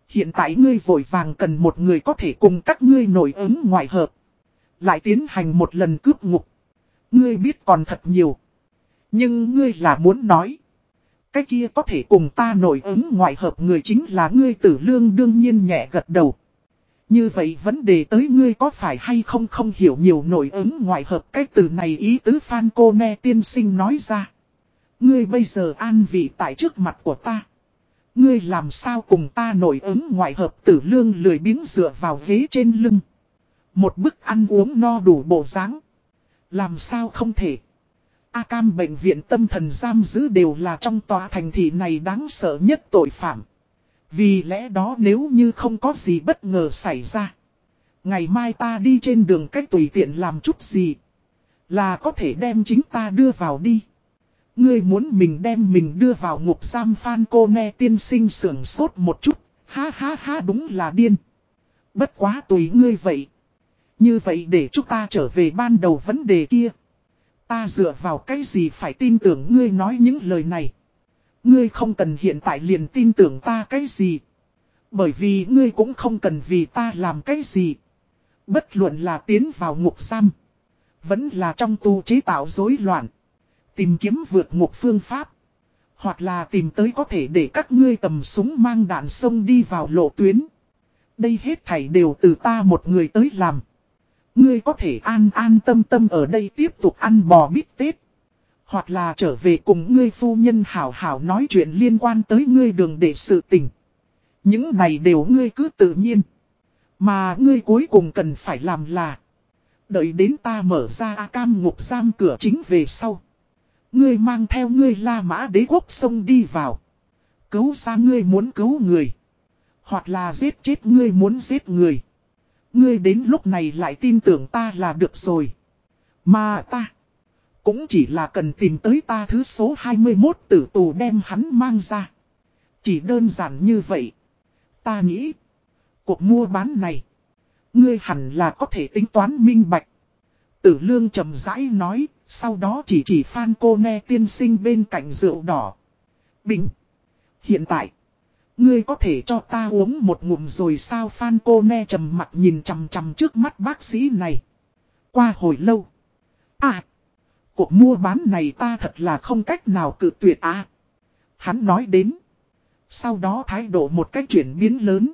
Hiện tại ngươi vội vàng cần một người có thể cùng các ngươi nổi ứng ngoại hợp. Lại tiến hành một lần cướp ngục. Ngươi biết còn thật nhiều. Nhưng ngươi là muốn nói. Cái kia có thể cùng ta nổi ứng ngoại hợp người chính là ngươi tử lương đương nhiên nhẹ gật đầu. Như vậy vấn đề tới ngươi có phải hay không không hiểu nhiều nổi ứng ngoại hợp cái từ này ý tứ Phan Cô Nè tiên sinh nói ra. Ngươi bây giờ an vị tại trước mặt của ta. Ngươi làm sao cùng ta nổi ứng ngoại hợp tử lương lười biếng dựa vào ghế trên lưng. Một bức ăn uống no đủ bộ dáng Làm sao không thể. A cam bệnh viện tâm thần giam giữ đều là trong tòa thành thị này đáng sợ nhất tội phạm. Vì lẽ đó nếu như không có gì bất ngờ xảy ra. Ngày mai ta đi trên đường cách tùy tiện làm chút gì. Là có thể đem chính ta đưa vào đi. Ngươi muốn mình đem mình đưa vào ngục giam phan cô Nè tiên sinh sưởng sốt một chút. Ha ha ha đúng là điên. Bất quá tùy ngươi vậy. Như vậy để chúng ta trở về ban đầu vấn đề kia. Ta dựa vào cái gì phải tin tưởng ngươi nói những lời này. Ngươi không cần hiện tại liền tin tưởng ta cái gì. Bởi vì ngươi cũng không cần vì ta làm cái gì. Bất luận là tiến vào ngục giam. Vẫn là trong tu chế tạo rối loạn. Tìm kiếm vượt ngục phương pháp. Hoặc là tìm tới có thể để các ngươi tầm súng mang đạn sông đi vào lộ tuyến. Đây hết thảy đều từ ta một người tới làm. Ngươi có thể an an tâm tâm ở đây tiếp tục ăn bò bít tết. Hoặc là trở về cùng ngươi phu nhân hảo hảo nói chuyện liên quan tới ngươi đường để sự tình. Những này đều ngươi cứ tự nhiên. Mà ngươi cuối cùng cần phải làm là. Đợi đến ta mở ra A cam ngục giam cửa chính về sau. Ngươi mang theo ngươi la mã đế quốc sông đi vào. Cứu ra ngươi muốn cứu người. Hoặc là giết chết ngươi muốn giết người. Ngươi đến lúc này lại tin tưởng ta là được rồi. Mà ta. Cũng chỉ là cần tìm tới ta thứ số 21 tử tù đem hắn mang ra. Chỉ đơn giản như vậy. Ta nghĩ. Cuộc mua bán này. Ngươi hẳn là có thể tính toán minh bạch. Tử lương trầm rãi nói. Sau đó chỉ chỉ phan cô ne tiên sinh bên cạnh rượu đỏ. Bình. Hiện tại. Ngươi có thể cho ta uống một ngụm rồi sao Phan cô ne trầm mặt nhìn chằm chằm trước mắt bác sĩ này. Qua hồi lâu. À. Cuộc mua bán này ta thật là không cách nào cự tuyệt à. Hắn nói đến. Sau đó thái độ một cách chuyển biến lớn.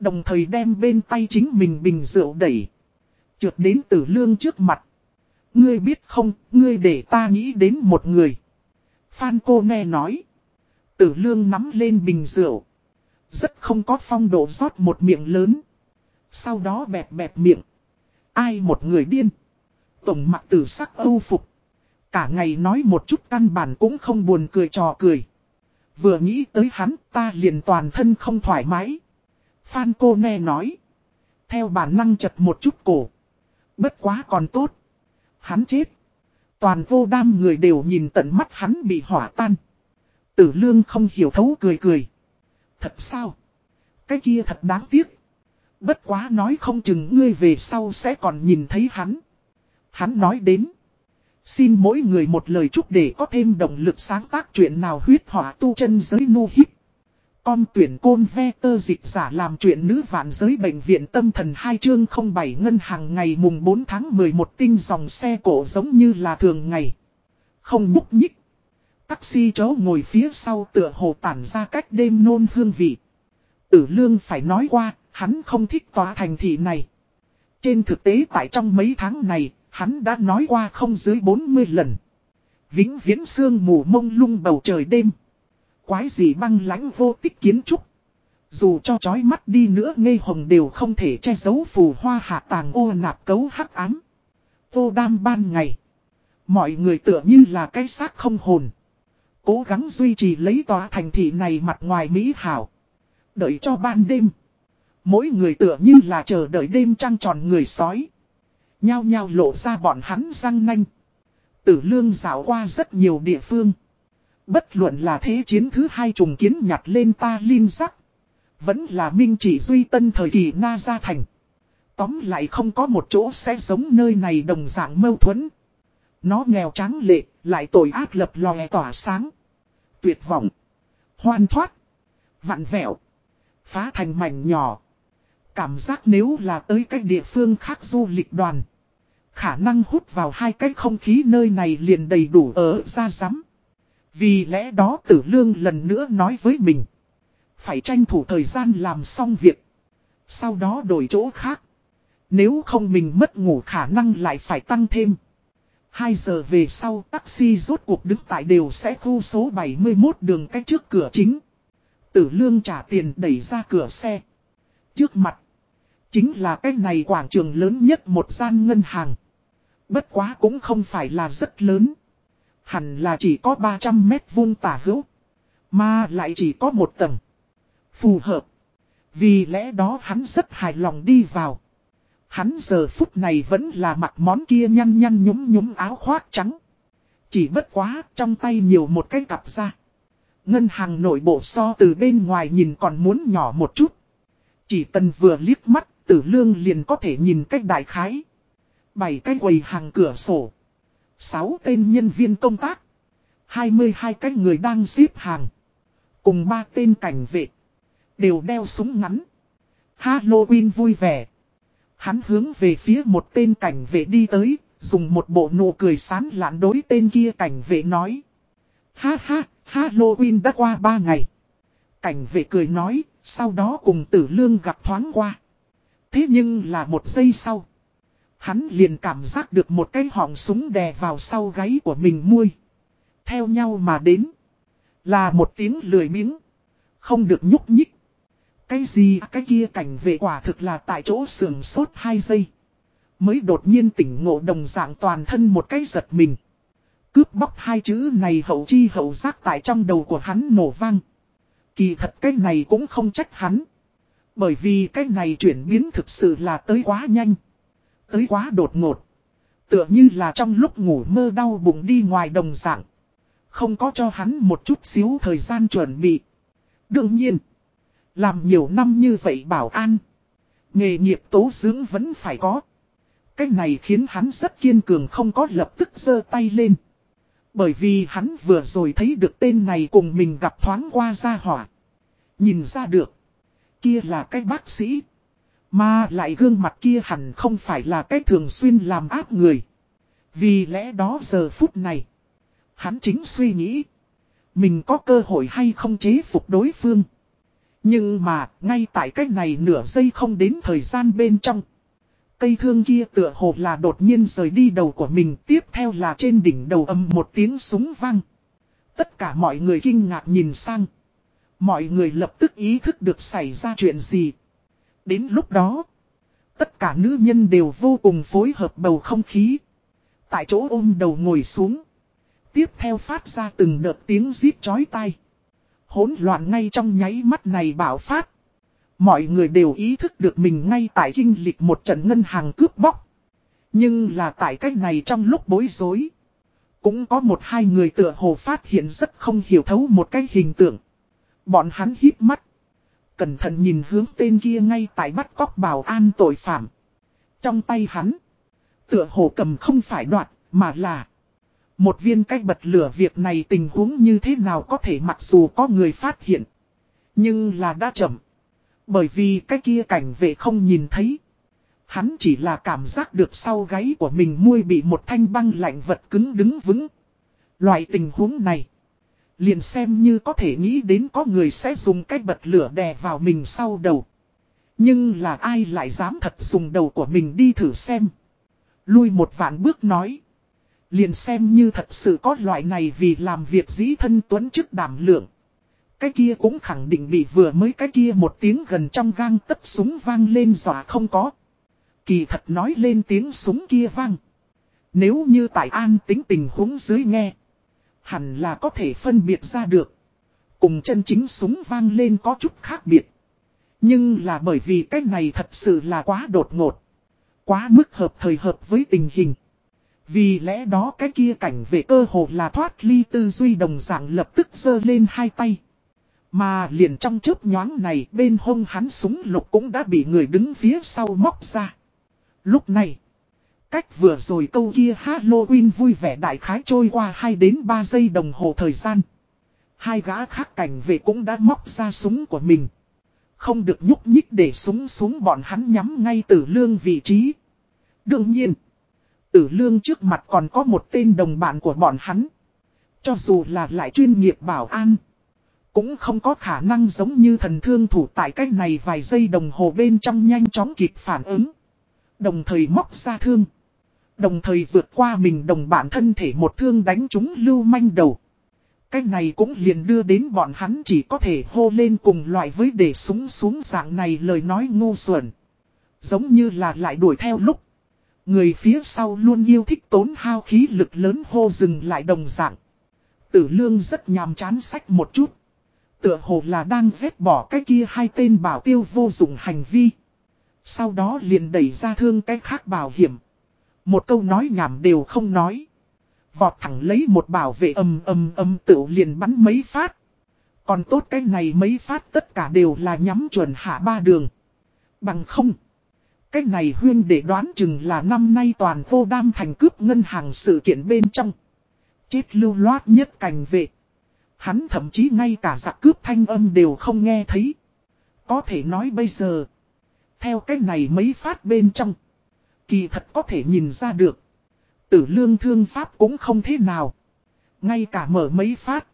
Đồng thời đem bên tay chính mình bình rượu đẩy. Trượt đến tử lương trước mặt. Ngươi biết không, ngươi để ta nghĩ đến một người. Phan cô nghe nói. Tử lương nắm lên bình rượu. Rất không có phong độ rót một miệng lớn. Sau đó bẹp bẹp miệng. Ai một người điên. Tổng mặt tử sắc âu phục. Cả ngày nói một chút căn bản cũng không buồn cười trò cười. Vừa nghĩ tới hắn ta liền toàn thân không thoải mái. Phan cô nghe nói. Theo bản năng chật một chút cổ. Bất quá còn tốt. Hắn chết. Toàn vô đam người đều nhìn tận mắt hắn bị hỏa tan. Tử lương không hiểu thấu cười cười. Thật sao? Cái kia thật đáng tiếc. Bất quá nói không chừng ngươi về sau sẽ còn nhìn thấy hắn. Hắn nói đến. Xin mỗi người một lời chúc để có thêm động lực sáng tác chuyện nào huyết hỏa tu chân giới nu hít. Con tuyển côn ve tơ dịch giả làm chuyện nữ vạn giới bệnh viện tâm thần 2 chương 07 ngân hàng ngày mùng 4 tháng 11 tinh dòng xe cổ giống như là thường ngày. Không nhúc nhích. Taxi chó ngồi phía sau tựa hồ tản ra cách đêm nôn hương vị. Tử lương phải nói qua, hắn không thích tòa thành thị này. Trên thực tế tại trong mấy tháng này, hắn đã nói qua không dưới 40 lần. Vĩnh viễn sương mù mông lung bầu trời đêm. Quái gì băng lãnh vô tích kiến trúc. Dù cho chói mắt đi nữa ngây hồng đều không thể che giấu phù hoa hạ tàng ô nạp cấu hắc ám. Vô đam ban ngày. Mọi người tựa như là cái xác không hồn. Cố gắng duy trì lấy tòa thành thị này mặt ngoài mỹ hảo. Đợi cho ban đêm. Mỗi người tựa như là chờ đợi đêm trăng tròn người sói. Nhao nhao lộ ra bọn hắn răng nanh. Tử lương dạo qua rất nhiều địa phương. Bất luận là thế chiến thứ hai trùng kiến nhặt lên ta linh sắc. Vẫn là minh chỉ duy tân thời kỳ na gia thành. Tóm lại không có một chỗ sẽ giống nơi này đồng dạng mâu thuẫn. Nó nghèo trắng lệ, lại tội ác lập lòe tỏa sáng. Tuyệt vọng. Hoan thoát. Vặn vẹo. Phá thành mảnh nhỏ. Cảm giác nếu là tới cách địa phương khác du lịch đoàn. Khả năng hút vào hai cái không khí nơi này liền đầy đủ ở ra rắm. Vì lẽ đó tử lương lần nữa nói với mình. Phải tranh thủ thời gian làm xong việc. Sau đó đổi chỗ khác. Nếu không mình mất ngủ khả năng lại phải tăng thêm. 2 giờ về sau, taxi rốt cuộc đứng tại đều sẽ khu số 71 đường cách trước cửa chính. Tử lương trả tiền đẩy ra cửa xe. Trước mặt. Chính là cái này quảng trường lớn nhất một gian ngân hàng. Bất quá cũng không phải là rất lớn. Hẳn là chỉ có 300 mét vuông tả hữu. Mà lại chỉ có một tầng. Phù hợp. Vì lẽ đó hắn rất hài lòng đi vào. Hắn giờ phút này vẫn là mặc món kia nhăn nhăn nhúm nhúm áo khoác trắng. Chỉ bất quá trong tay nhiều một cái cặp ra. Ngân hàng nội bộ so từ bên ngoài nhìn còn muốn nhỏ một chút. Chỉ cần vừa liếc mắt, tử lương liền có thể nhìn cách đại khái. Bảy cái quầy hàng cửa sổ. Sáu tên nhân viên công tác. 22 cái người đang xếp hàng. Cùng ba tên cảnh vệ. Đều đeo súng ngắn. Halloween vui vẻ. Hắn hướng về phía một tên cảnh vệ đi tới, dùng một bộ nụ cười sán lạn đối tên kia cảnh vệ nói. Ha ha, Halloween đã qua ba ngày. Cảnh vệ cười nói, sau đó cùng tử lương gặp thoáng qua. Thế nhưng là một giây sau. Hắn liền cảm giác được một cái họng súng đè vào sau gáy của mình muôi. Theo nhau mà đến. Là một tiếng lười miếng. Không được nhúc nhích. Cái gì, cái kia cảnh vệ quả thực là tại chỗ sườn sốt 2 giây. Mới đột nhiên tỉnh ngộ đồng dạng toàn thân một cái giật mình. Cướp bóc hai chữ này hậu chi hậu giác tại trong đầu của hắn nổ vang. Kỳ thật cái này cũng không trách hắn. Bởi vì cái này chuyển biến thực sự là tới quá nhanh. Tới quá đột ngột. Tựa như là trong lúc ngủ mơ đau bụng đi ngoài đồng dạng. Không có cho hắn một chút xíu thời gian chuẩn bị. Đương nhiên. Làm nhiều năm như vậy bảo an. Nghề nghiệp tố dưỡng vẫn phải có. Cái này khiến hắn rất kiên cường không có lập tức giơ tay lên. Bởi vì hắn vừa rồi thấy được tên này cùng mình gặp thoáng qua ra hỏa. Nhìn ra được. Kia là cái bác sĩ. Mà lại gương mặt kia hẳn không phải là cái thường xuyên làm áp người. Vì lẽ đó giờ phút này. Hắn chính suy nghĩ. Mình có cơ hội hay không chế phục đối phương. Nhưng mà, ngay tại cách này nửa giây không đến thời gian bên trong. Cây thương kia tựa hồ là đột nhiên rời đi đầu của mình, tiếp theo là trên đỉnh đầu âm một tiếng súng vang. Tất cả mọi người kinh ngạc nhìn sang. Mọi người lập tức ý thức được xảy ra chuyện gì. Đến lúc đó, tất cả nữ nhân đều vô cùng phối hợp bầu không khí. Tại chỗ ôm đầu ngồi xuống. Tiếp theo phát ra từng đợt tiếng giít chói tai hỗn loạn ngay trong nháy mắt này bảo phát. Mọi người đều ý thức được mình ngay tại kinh lịch một trận ngân hàng cướp bóc. Nhưng là tại cách này trong lúc bối rối. Cũng có một hai người tựa hồ phát hiện rất không hiểu thấu một cái hình tượng. Bọn hắn hít mắt. Cẩn thận nhìn hướng tên kia ngay tại bắt cóc bảo an tội phạm. Trong tay hắn. Tựa hồ cầm không phải đoạt, mà là một viên cách bật lửa việc này tình huống như thế nào có thể mặc dù có người phát hiện. Nhưng là đã chậm. Bởi vì cái kia cảnh vệ không nhìn thấy. Hắn chỉ là cảm giác được sau gáy của mình muôi bị một thanh băng lạnh vật cứng đứng vững. Loại tình huống này. Liền xem như có thể nghĩ đến có người sẽ dùng cách bật lửa đè vào mình sau đầu. Nhưng là ai lại dám thật dùng đầu của mình đi thử xem. Lui một vạn bước nói. Liền xem như thật sự có loại này vì làm việc dĩ thân tuấn chức đảm lượng. Cái kia cũng khẳng định bị vừa mới cái kia một tiếng gần trong gang tấp súng vang lên dọa không có. Kỳ thật nói lên tiếng súng kia vang. Nếu như tại an tính tình huống dưới nghe. Hẳn là có thể phân biệt ra được. Cùng chân chính súng vang lên có chút khác biệt. Nhưng là bởi vì cái này thật sự là quá đột ngột. Quá mức hợp thời hợp với tình hình. Vì lẽ đó cái kia cảnh về cơ hồ là thoát ly tư duy đồng dạng lập tức giơ lên hai tay. Mà liền trong chớp nhoáng này bên hông hắn súng lục cũng đã bị người đứng phía sau móc ra. Lúc này, cách vừa rồi câu kia Halloween vui vẻ đại khái trôi qua 2 đến 3 giây đồng hồ thời gian. Hai gã khác cảnh về cũng đã móc ra súng của mình. Không được nhúc nhích để súng xuống bọn hắn nhắm ngay từ lương vị trí. Đương nhiên, tử lương trước mặt còn có một tên đồng bạn của bọn hắn. Cho dù là lại chuyên nghiệp bảo an. Cũng không có khả năng giống như thần thương thủ tại cách này vài giây đồng hồ bên trong nhanh chóng kịp phản ứng. Đồng thời móc ra thương. Đồng thời vượt qua mình đồng bản thân thể một thương đánh chúng lưu manh đầu. Cách này cũng liền đưa đến bọn hắn chỉ có thể hô lên cùng loại với để súng xuống dạng này lời nói ngu xuẩn. Giống như là lại đuổi theo lúc. Người phía sau luôn yêu thích tốn hao khí lực lớn hô dừng lại đồng dạng. Tử lương rất nhàm chán sách một chút. Tựa hồ là đang vết bỏ cái kia hai tên bảo tiêu vô dụng hành vi. Sau đó liền đẩy ra thương cái khác bảo hiểm. Một câu nói nhảm đều không nói. Vọt thẳng lấy một bảo vệ âm âm âm tự liền bắn mấy phát. Còn tốt cái này mấy phát tất cả đều là nhắm chuẩn hạ ba đường. Bằng không cách này huyên để đoán chừng là năm nay toàn vô đam thành cướp ngân hàng sự kiện bên trong. Chết lưu loát nhất cảnh vệ. Hắn thậm chí ngay cả giặc cướp thanh âm đều không nghe thấy. Có thể nói bây giờ. Theo cách này mấy phát bên trong. Kỳ thật có thể nhìn ra được. Tử lương thương pháp cũng không thế nào. Ngay cả mở mấy phát.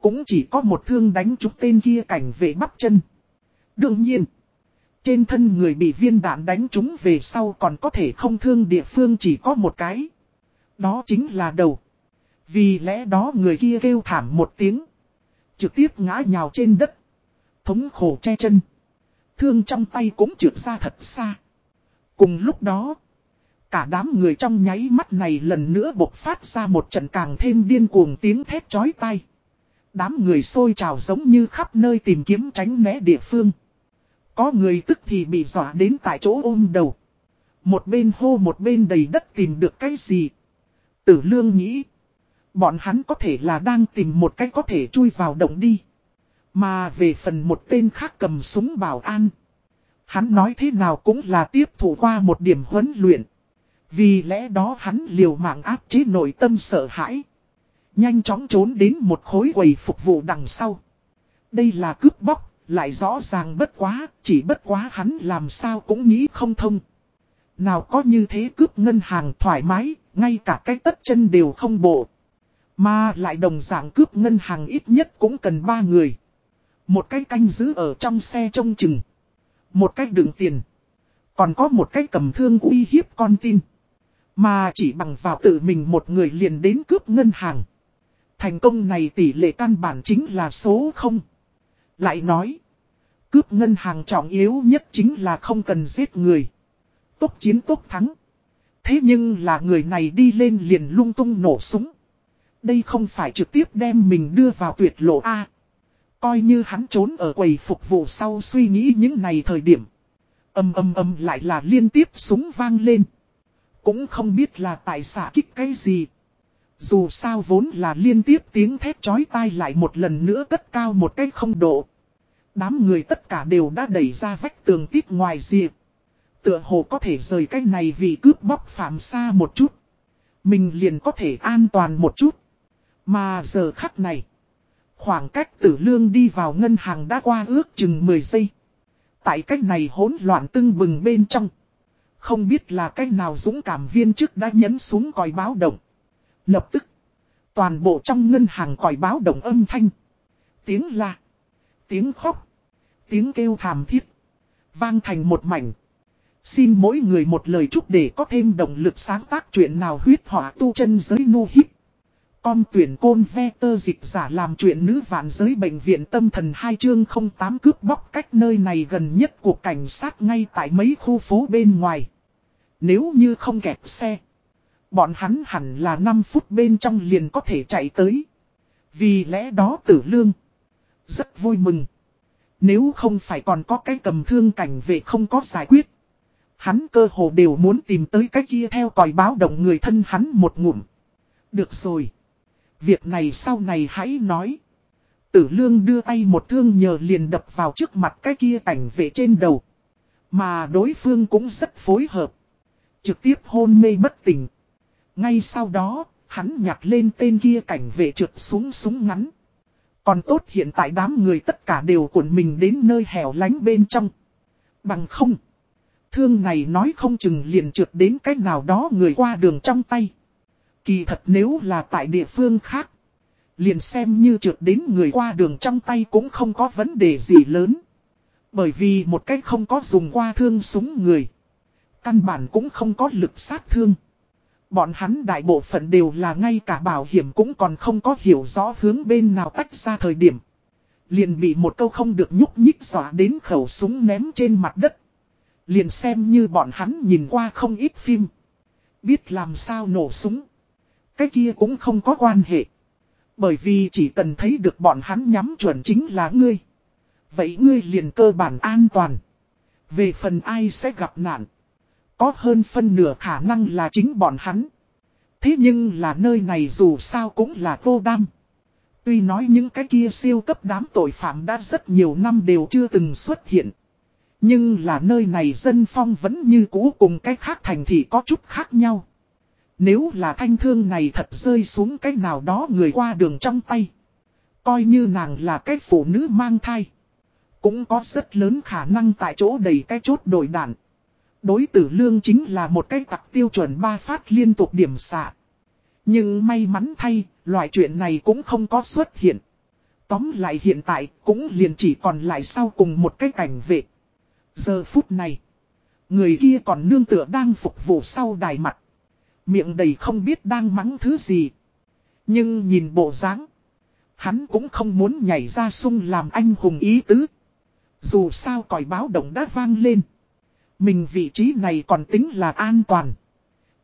Cũng chỉ có một thương đánh trúng tên kia cảnh vệ bắp chân. Đương nhiên. Trên thân người bị viên đạn đánh trúng về sau còn có thể không thương địa phương chỉ có một cái. Đó chính là đầu. Vì lẽ đó người kia kêu thảm một tiếng. Trực tiếp ngã nhào trên đất. Thống khổ che chân. Thương trong tay cũng trượt ra thật xa. Cùng lúc đó. Cả đám người trong nháy mắt này lần nữa bộc phát ra một trận càng thêm điên cuồng tiếng thét chói tai. Đám người xôi trào giống như khắp nơi tìm kiếm tránh né địa phương. Có người tức thì bị dọa đến tại chỗ ôm đầu. Một bên hô một bên đầy đất tìm được cái gì. Tử lương nghĩ. Bọn hắn có thể là đang tìm một cách có thể chui vào động đi. Mà về phần một tên khác cầm súng bảo an. Hắn nói thế nào cũng là tiếp thủ qua một điểm huấn luyện. Vì lẽ đó hắn liều mạng áp chế nội tâm sợ hãi. Nhanh chóng trốn đến một khối quầy phục vụ đằng sau. Đây là cướp bóc, lại rõ ràng bất quá, chỉ bất quá hắn làm sao cũng nghĩ không thông. Nào có như thế cướp ngân hàng thoải mái, ngay cả cái tất chân đều không bộ. Mà lại đồng dạng cướp ngân hàng ít nhất cũng cần ba người. Một cái canh giữ ở trong xe trông chừng. Một cái đựng tiền. Còn có một cái cầm thương uy hiếp con tin. Mà chỉ bằng vào tự mình một người liền đến cướp ngân hàng. Thành công này tỷ lệ căn bản chính là số 0. Lại nói. Cướp ngân hàng trọng yếu nhất chính là không cần giết người. Tốt chiến tốt thắng. Thế nhưng là người này đi lên liền lung tung nổ súng. Đây không phải trực tiếp đem mình đưa vào tuyệt lộ A. Coi như hắn trốn ở quầy phục vụ sau suy nghĩ những này thời điểm. Âm âm âm lại là liên tiếp súng vang lên. Cũng không biết là tại xạ kích cái gì. Dù sao vốn là liên tiếp tiếng thét chói tai lại một lần nữa cất cao một cái không độ. Đám người tất cả đều đã đẩy ra vách tường tít ngoài diệp. Tựa hồ có thể rời cái này vì cướp bóc phạm xa một chút. Mình liền có thể an toàn một chút. Mà giờ khắc này. Khoảng cách tử lương đi vào ngân hàng đã qua ước chừng 10 giây. Tại cách này hỗn loạn tưng bừng bên trong. Không biết là cách nào dũng cảm viên chức đã nhấn xuống còi báo động. Lập tức. Toàn bộ trong ngân hàng còi báo động âm thanh. Tiếng la. Tiếng khóc. Tiếng kêu thảm thiết. Vang thành một mảnh. Xin mỗi người một lời chúc để có thêm động lực sáng tác chuyện nào huyết họa tu chân giới nu hít. Con tuyển côn ve tơ dịch giả làm chuyện nữ vạn giới bệnh viện tâm thần hai chương 08 cướp bóc cách nơi này gần nhất của cảnh sát ngay tại mấy khu phố bên ngoài. Nếu như không kẹt xe, bọn hắn hẳn là 5 phút bên trong liền có thể chạy tới. Vì lẽ đó tử lương. Rất vui mừng. Nếu không phải còn có cái cầm thương cảnh vệ không có giải quyết. Hắn cơ hồ đều muốn tìm tới cái kia theo còi báo động người thân hắn một ngụm. Được rồi. Việc này sau này hãy nói. Tử lương đưa tay một thương nhờ liền đập vào trước mặt cái kia cảnh vệ trên đầu. Mà đối phương cũng rất phối hợp. Trực tiếp hôn mê bất tỉnh. Ngay sau đó, hắn nhặt lên tên kia cảnh vệ trượt xuống súng ngắn. Còn tốt hiện tại đám người tất cả đều cuộn mình đến nơi hẻo lánh bên trong. Bằng không. Thương này nói không chừng liền trượt đến cách nào đó người qua đường trong tay. Kỳ thật nếu là tại địa phương khác. Liền xem như trượt đến người qua đường trong tay cũng không có vấn đề gì lớn. Bởi vì một cách không có dùng qua thương súng người. Căn bản cũng không có lực sát thương. Bọn hắn đại bộ phận đều là ngay cả bảo hiểm cũng còn không có hiểu rõ hướng bên nào tách ra thời điểm. Liền bị một câu không được nhúc nhích dọa đến khẩu súng ném trên mặt đất. Liền xem như bọn hắn nhìn qua không ít phim. Biết làm sao nổ súng. Cái kia cũng không có quan hệ. Bởi vì chỉ cần thấy được bọn hắn nhắm chuẩn chính là ngươi. Vậy ngươi liền cơ bản an toàn. Về phần ai sẽ gặp nạn. Có hơn phân nửa khả năng là chính bọn hắn. Thế nhưng là nơi này dù sao cũng là vô đam. Tuy nói những cái kia siêu cấp đám tội phạm đã rất nhiều năm đều chưa từng xuất hiện. Nhưng là nơi này dân phong vẫn như cũ cùng cái khác thành thị có chút khác nhau. Nếu là thanh thương này thật rơi xuống cái nào đó người qua đường trong tay. Coi như nàng là cái phụ nữ mang thai. Cũng có rất lớn khả năng tại chỗ đầy cái chốt đổi đạn. Đối tử lương chính là một cái tặc tiêu chuẩn ba phát liên tục điểm xạ. Nhưng may mắn thay, loại chuyện này cũng không có xuất hiện. Tóm lại hiện tại cũng liền chỉ còn lại sau cùng một cái cảnh vệ. Giờ phút này, người kia còn nương tựa đang phục vụ sau đài mặt. Miệng đầy không biết đang mắng thứ gì. Nhưng nhìn bộ dáng, hắn cũng không muốn nhảy ra sung làm anh hùng ý tứ. Dù sao còi báo động đã vang lên. Mình vị trí này còn tính là an toàn.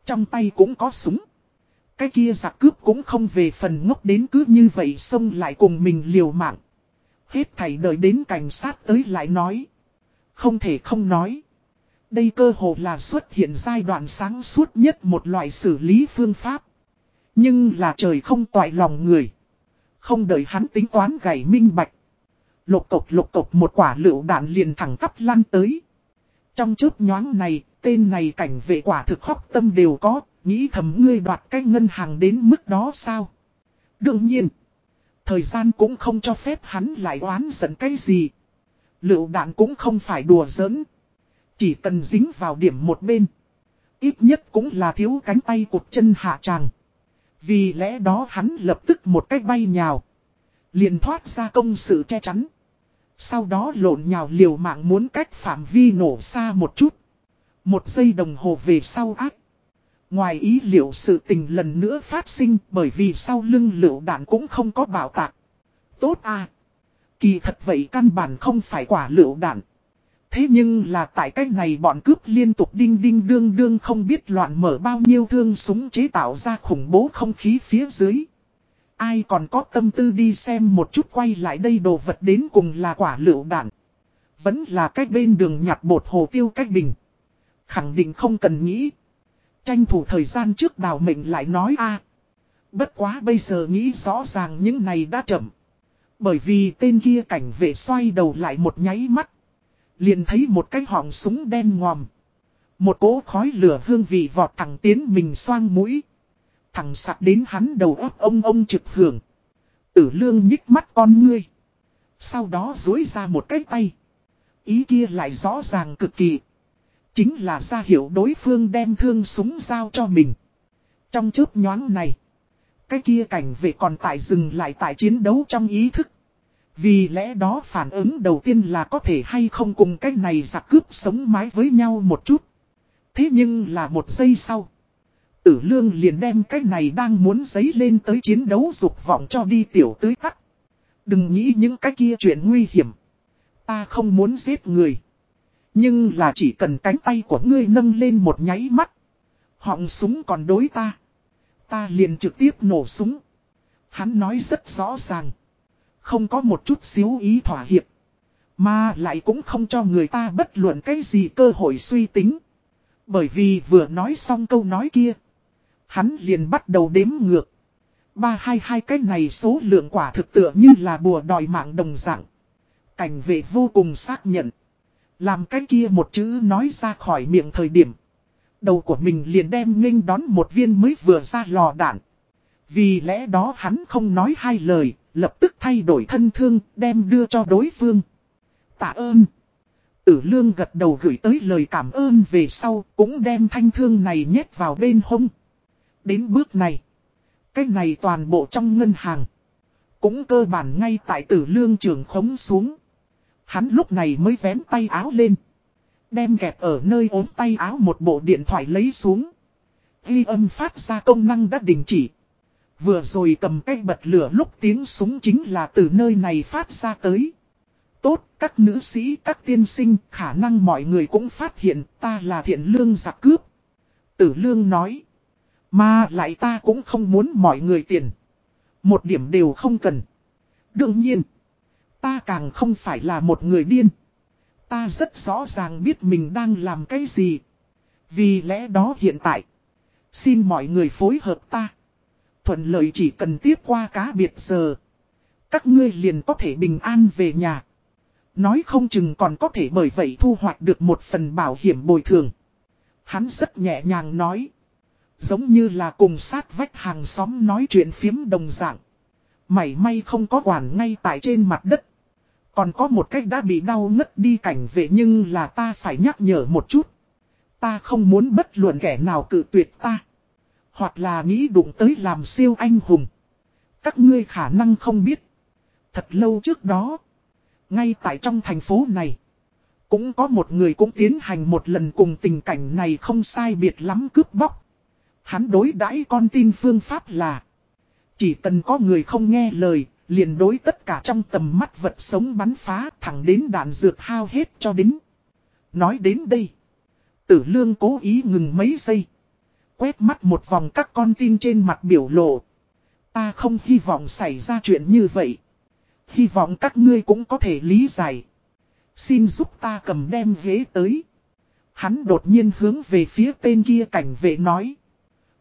Trong tay cũng có súng. Cái kia giặc cướp cũng không về phần ngốc đến cứ như vậy xông lại cùng mình liều mạng. Hết thảy đợi đến cảnh sát tới lại nói. Không thể không nói. Đây cơ hồ là xuất hiện giai đoạn sáng suốt nhất một loại xử lý phương pháp. Nhưng là trời không toại lòng người. Không đợi hắn tính toán gãy minh bạch. Lục cộc lục cộc một quả lựu đạn liền thẳng tắp lăn tới. Trong chớp nhoáng này, tên này cảnh vệ quả thực khóc tâm đều có, nghĩ thầm ngươi đoạt cái ngân hàng đến mức đó sao? Đương nhiên, thời gian cũng không cho phép hắn lại oán giận cái gì. Lựu đạn cũng không phải đùa giỡn. Chỉ cần dính vào điểm một bên. Ít nhất cũng là thiếu cánh tay cột chân hạ tràng. Vì lẽ đó hắn lập tức một cách bay nhào. liền thoát ra công sự che chắn. Sau đó lộn nhào liều mạng muốn cách phạm vi nổ xa một chút. Một giây đồng hồ về sau ác. Ngoài ý liệu sự tình lần nữa phát sinh bởi vì sau lưng lựu đạn cũng không có bảo tạc. Tốt à. Kỳ thật vậy căn bản không phải quả lựu đạn. Thế nhưng là tại cách này bọn cướp liên tục đinh đinh đương đương không biết loạn mở bao nhiêu thương súng chế tạo ra khủng bố không khí phía dưới. Ai còn có tâm tư đi xem một chút quay lại đây đồ vật đến cùng là quả lựu đạn. Vẫn là cách bên đường nhặt bột hồ tiêu cách bình. Khẳng định không cần nghĩ. Tranh thủ thời gian trước đào mệnh lại nói a Bất quá bây giờ nghĩ rõ ràng những này đã chậm. Bởi vì tên kia cảnh vệ xoay đầu lại một nháy mắt. Liền thấy một cái họng súng đen ngòm. Một cỗ khói lửa hương vị vọt thẳng tiến mình xoang mũi thằng sạc đến hắn đầu óc ông ông trực hưởng. Tử lương nhích mắt con ngươi. Sau đó dối ra một cái tay. Ý kia lại rõ ràng cực kỳ. Chính là ra hiệu đối phương đem thương súng giao cho mình. Trong chớp nhoáng này. Cái kia cảnh vệ còn tại dừng lại tại chiến đấu trong ý thức. Vì lẽ đó phản ứng đầu tiên là có thể hay không cùng cái này giặc cướp sống mái với nhau một chút. Thế nhưng là một giây sau. Tử lương liền đem cái này đang muốn giấy lên tới chiến đấu dục vọng cho đi tiểu tới tắt. Đừng nghĩ những cái kia chuyện nguy hiểm. Ta không muốn giết người. Nhưng là chỉ cần cánh tay của ngươi nâng lên một nháy mắt. Họng súng còn đối ta. Ta liền trực tiếp nổ súng. Hắn nói rất rõ ràng. Không có một chút xíu ý thỏa hiệp. Mà lại cũng không cho người ta bất luận cái gì cơ hội suy tính. Bởi vì vừa nói xong câu nói kia. Hắn liền bắt đầu đếm ngược. Ba hai hai cái này số lượng quả thực tựa như là bùa đòi mạng đồng dạng. Cảnh vệ vô cùng xác nhận. Làm cái kia một chữ nói ra khỏi miệng thời điểm. Đầu của mình liền đem nghênh đón một viên mới vừa ra lò đạn. Vì lẽ đó hắn không nói hai lời, lập tức thay đổi thân thương, đem đưa cho đối phương. Tạ ơn. Tử lương gật đầu gửi tới lời cảm ơn về sau, cũng đem thanh thương này nhét vào bên hông. Đến bước này, cái này toàn bộ trong ngân hàng, cũng cơ bản ngay tại tử lương trường khống xuống. Hắn lúc này mới vén tay áo lên. Đem kẹp ở nơi ốm tay áo một bộ điện thoại lấy xuống. Ghi âm phát ra công năng đã đình chỉ. Vừa rồi cầm cây bật lửa lúc tiếng súng chính là từ nơi này phát ra tới. Tốt, các nữ sĩ, các tiên sinh, khả năng mọi người cũng phát hiện ta là thiện lương giặc cướp. Tử lương nói. Mà lại ta cũng không muốn mọi người tiền. Một điểm đều không cần. Đương nhiên. Ta càng không phải là một người điên. Ta rất rõ ràng biết mình đang làm cái gì. Vì lẽ đó hiện tại. Xin mọi người phối hợp ta. Thuận lợi chỉ cần tiếp qua cá biệt giờ. Các ngươi liền có thể bình an về nhà. Nói không chừng còn có thể bởi vậy thu hoạch được một phần bảo hiểm bồi thường. Hắn rất nhẹ nhàng nói. Giống như là cùng sát vách hàng xóm nói chuyện phiếm đồng dạng. Mảy may không có quản ngay tại trên mặt đất. Còn có một cách đã bị đau ngất đi cảnh vệ nhưng là ta phải nhắc nhở một chút. Ta không muốn bất luận kẻ nào cự tuyệt ta. Hoặc là nghĩ đụng tới làm siêu anh hùng. Các ngươi khả năng không biết. Thật lâu trước đó. Ngay tại trong thành phố này. Cũng có một người cũng tiến hành một lần cùng tình cảnh này không sai biệt lắm cướp bóc. Hắn đối đãi con tin phương pháp là. Chỉ cần có người không nghe lời, liền đối tất cả trong tầm mắt vật sống bắn phá thẳng đến đạn dược hao hết cho đến. Nói đến đây. Tử lương cố ý ngừng mấy giây. Quét mắt một vòng các con tin trên mặt biểu lộ. Ta không hy vọng xảy ra chuyện như vậy. Hy vọng các ngươi cũng có thể lý giải. Xin giúp ta cầm đem ghế tới. Hắn đột nhiên hướng về phía tên kia cảnh vệ nói.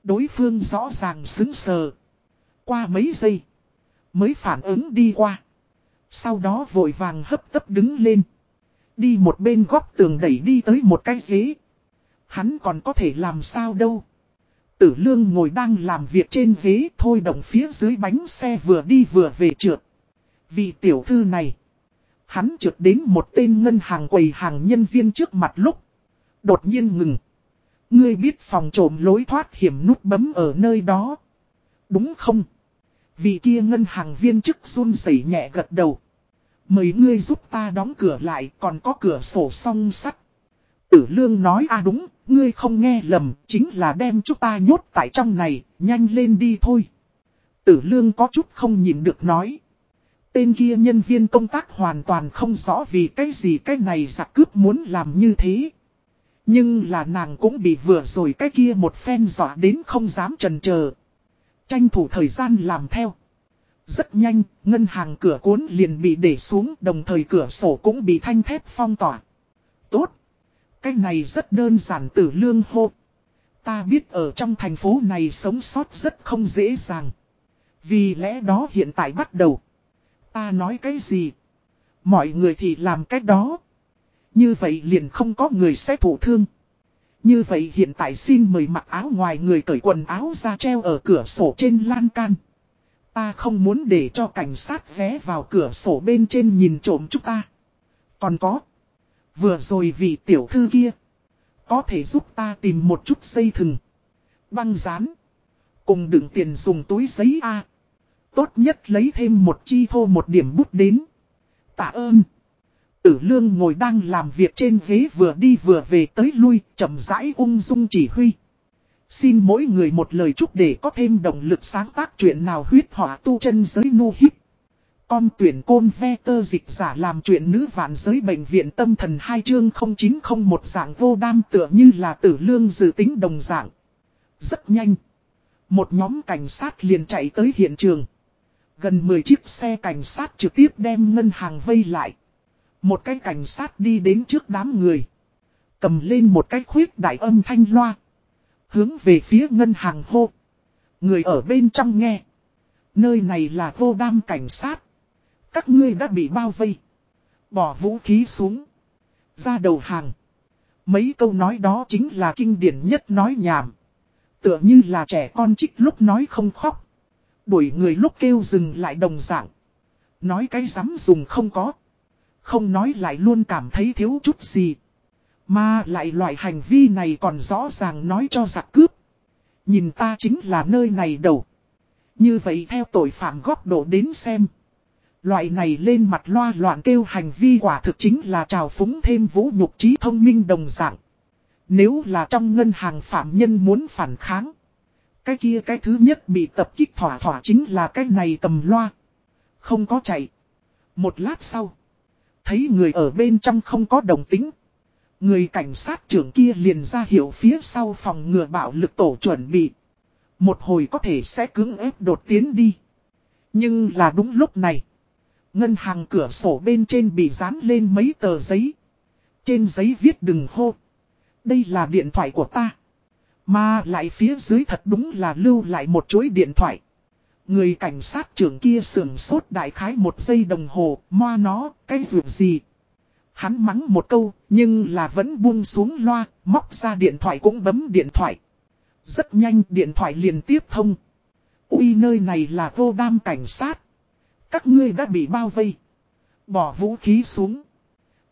Đối phương rõ ràng xứng sờ. Qua mấy giây. Mới phản ứng đi qua. Sau đó vội vàng hấp tấp đứng lên. Đi một bên góc tường đẩy đi tới một cái ghế. Hắn còn có thể làm sao đâu. Tử lương ngồi đang làm việc trên ghế thôi động phía dưới bánh xe vừa đi vừa về trượt. Vì tiểu thư này. Hắn trượt đến một tên ngân hàng quầy hàng nhân viên trước mặt lúc. Đột nhiên ngừng. Ngươi biết phòng trộm lối thoát hiểm nút bấm ở nơi đó. Đúng không? Vì kia ngân hàng viên chức run rẩy nhẹ gật đầu. Mời ngươi giúp ta đóng cửa lại còn có cửa sổ song sắt. Tử lương nói a đúng, ngươi không nghe lầm, chính là đem chúng ta nhốt tại trong này, nhanh lên đi thôi. Tử lương có chút không nhìn được nói. Tên kia nhân viên công tác hoàn toàn không rõ vì cái gì cái này giặc cướp muốn làm như thế. Nhưng là nàng cũng bị vừa rồi cái kia một phen dọa đến không dám trần chờ Tranh thủ thời gian làm theo. Rất nhanh, ngân hàng cửa cuốn liền bị để xuống đồng thời cửa sổ cũng bị thanh thép phong tỏa. Tốt. Cái này rất đơn giản tử lương hô. Ta biết ở trong thành phố này sống sót rất không dễ dàng. Vì lẽ đó hiện tại bắt đầu. Ta nói cái gì? Mọi người thì làm cách đó. Như vậy liền không có người sẽ thụ thương. Như vậy hiện tại xin mời mặc áo ngoài người cởi quần áo ra treo ở cửa sổ trên lan can. Ta không muốn để cho cảnh sát vé vào cửa sổ bên trên nhìn trộm chúng ta. Còn có. Vừa rồi vị tiểu thư kia. Có thể giúp ta tìm một chút dây thừng. Băng dán. Cùng đựng tiền dùng túi giấy A. Tốt nhất lấy thêm một chi thô một điểm bút đến. Tạ ơn. Tử lương ngồi đang làm việc trên ghế vừa đi vừa về tới lui, chậm rãi ung dung chỉ huy. Xin mỗi người một lời chúc để có thêm động lực sáng tác chuyện nào huyết hỏa tu chân giới nu hít. Con tuyển côn ve tơ dịch giả làm chuyện nữ vạn giới bệnh viện tâm thần 2 chương 0901 dạng vô đam tựa như là tử lương dự tính đồng dạng. Rất nhanh. Một nhóm cảnh sát liền chạy tới hiện trường. Gần 10 chiếc xe cảnh sát trực tiếp đem ngân hàng vây lại. Một cái cảnh sát đi đến trước đám người. Cầm lên một cái khuyết đại âm thanh loa. Hướng về phía ngân hàng hô. Người ở bên trong nghe. Nơi này là vô đam cảnh sát. Các ngươi đã bị bao vây. Bỏ vũ khí xuống. Ra đầu hàng. Mấy câu nói đó chính là kinh điển nhất nói nhảm. Tựa như là trẻ con trích lúc nói không khóc. Đuổi người lúc kêu dừng lại đồng dạng. Nói cái dám dùng không có. Không nói lại luôn cảm thấy thiếu chút gì. Mà lại loại hành vi này còn rõ ràng nói cho giặc cướp. Nhìn ta chính là nơi này đầu. Như vậy theo tội phạm góc độ đến xem. Loại này lên mặt loa loạn kêu hành vi quả thực chính là trào phúng thêm vũ nhục trí thông minh đồng dạng. Nếu là trong ngân hàng phạm nhân muốn phản kháng. Cái kia cái thứ nhất bị tập kích thỏa thỏa chính là cái này tầm loa. Không có chạy. Một lát sau. Thấy người ở bên trong không có đồng tính. Người cảnh sát trưởng kia liền ra hiệu phía sau phòng ngừa bạo lực tổ chuẩn bị. Một hồi có thể sẽ cứng ép đột tiến đi. Nhưng là đúng lúc này. Ngân hàng cửa sổ bên trên bị dán lên mấy tờ giấy. Trên giấy viết đừng hô. Đây là điện thoại của ta. Mà lại phía dưới thật đúng là lưu lại một chuỗi điện thoại. Người cảnh sát trưởng kia sườn sốt đại khái một giây đồng hồ, moa nó, cái việc gì. Hắn mắng một câu, nhưng là vẫn buông xuống loa, móc ra điện thoại cũng bấm điện thoại. Rất nhanh điện thoại liền tiếp thông. Ui nơi này là vô đam cảnh sát. Các ngươi đã bị bao vây. Bỏ vũ khí xuống.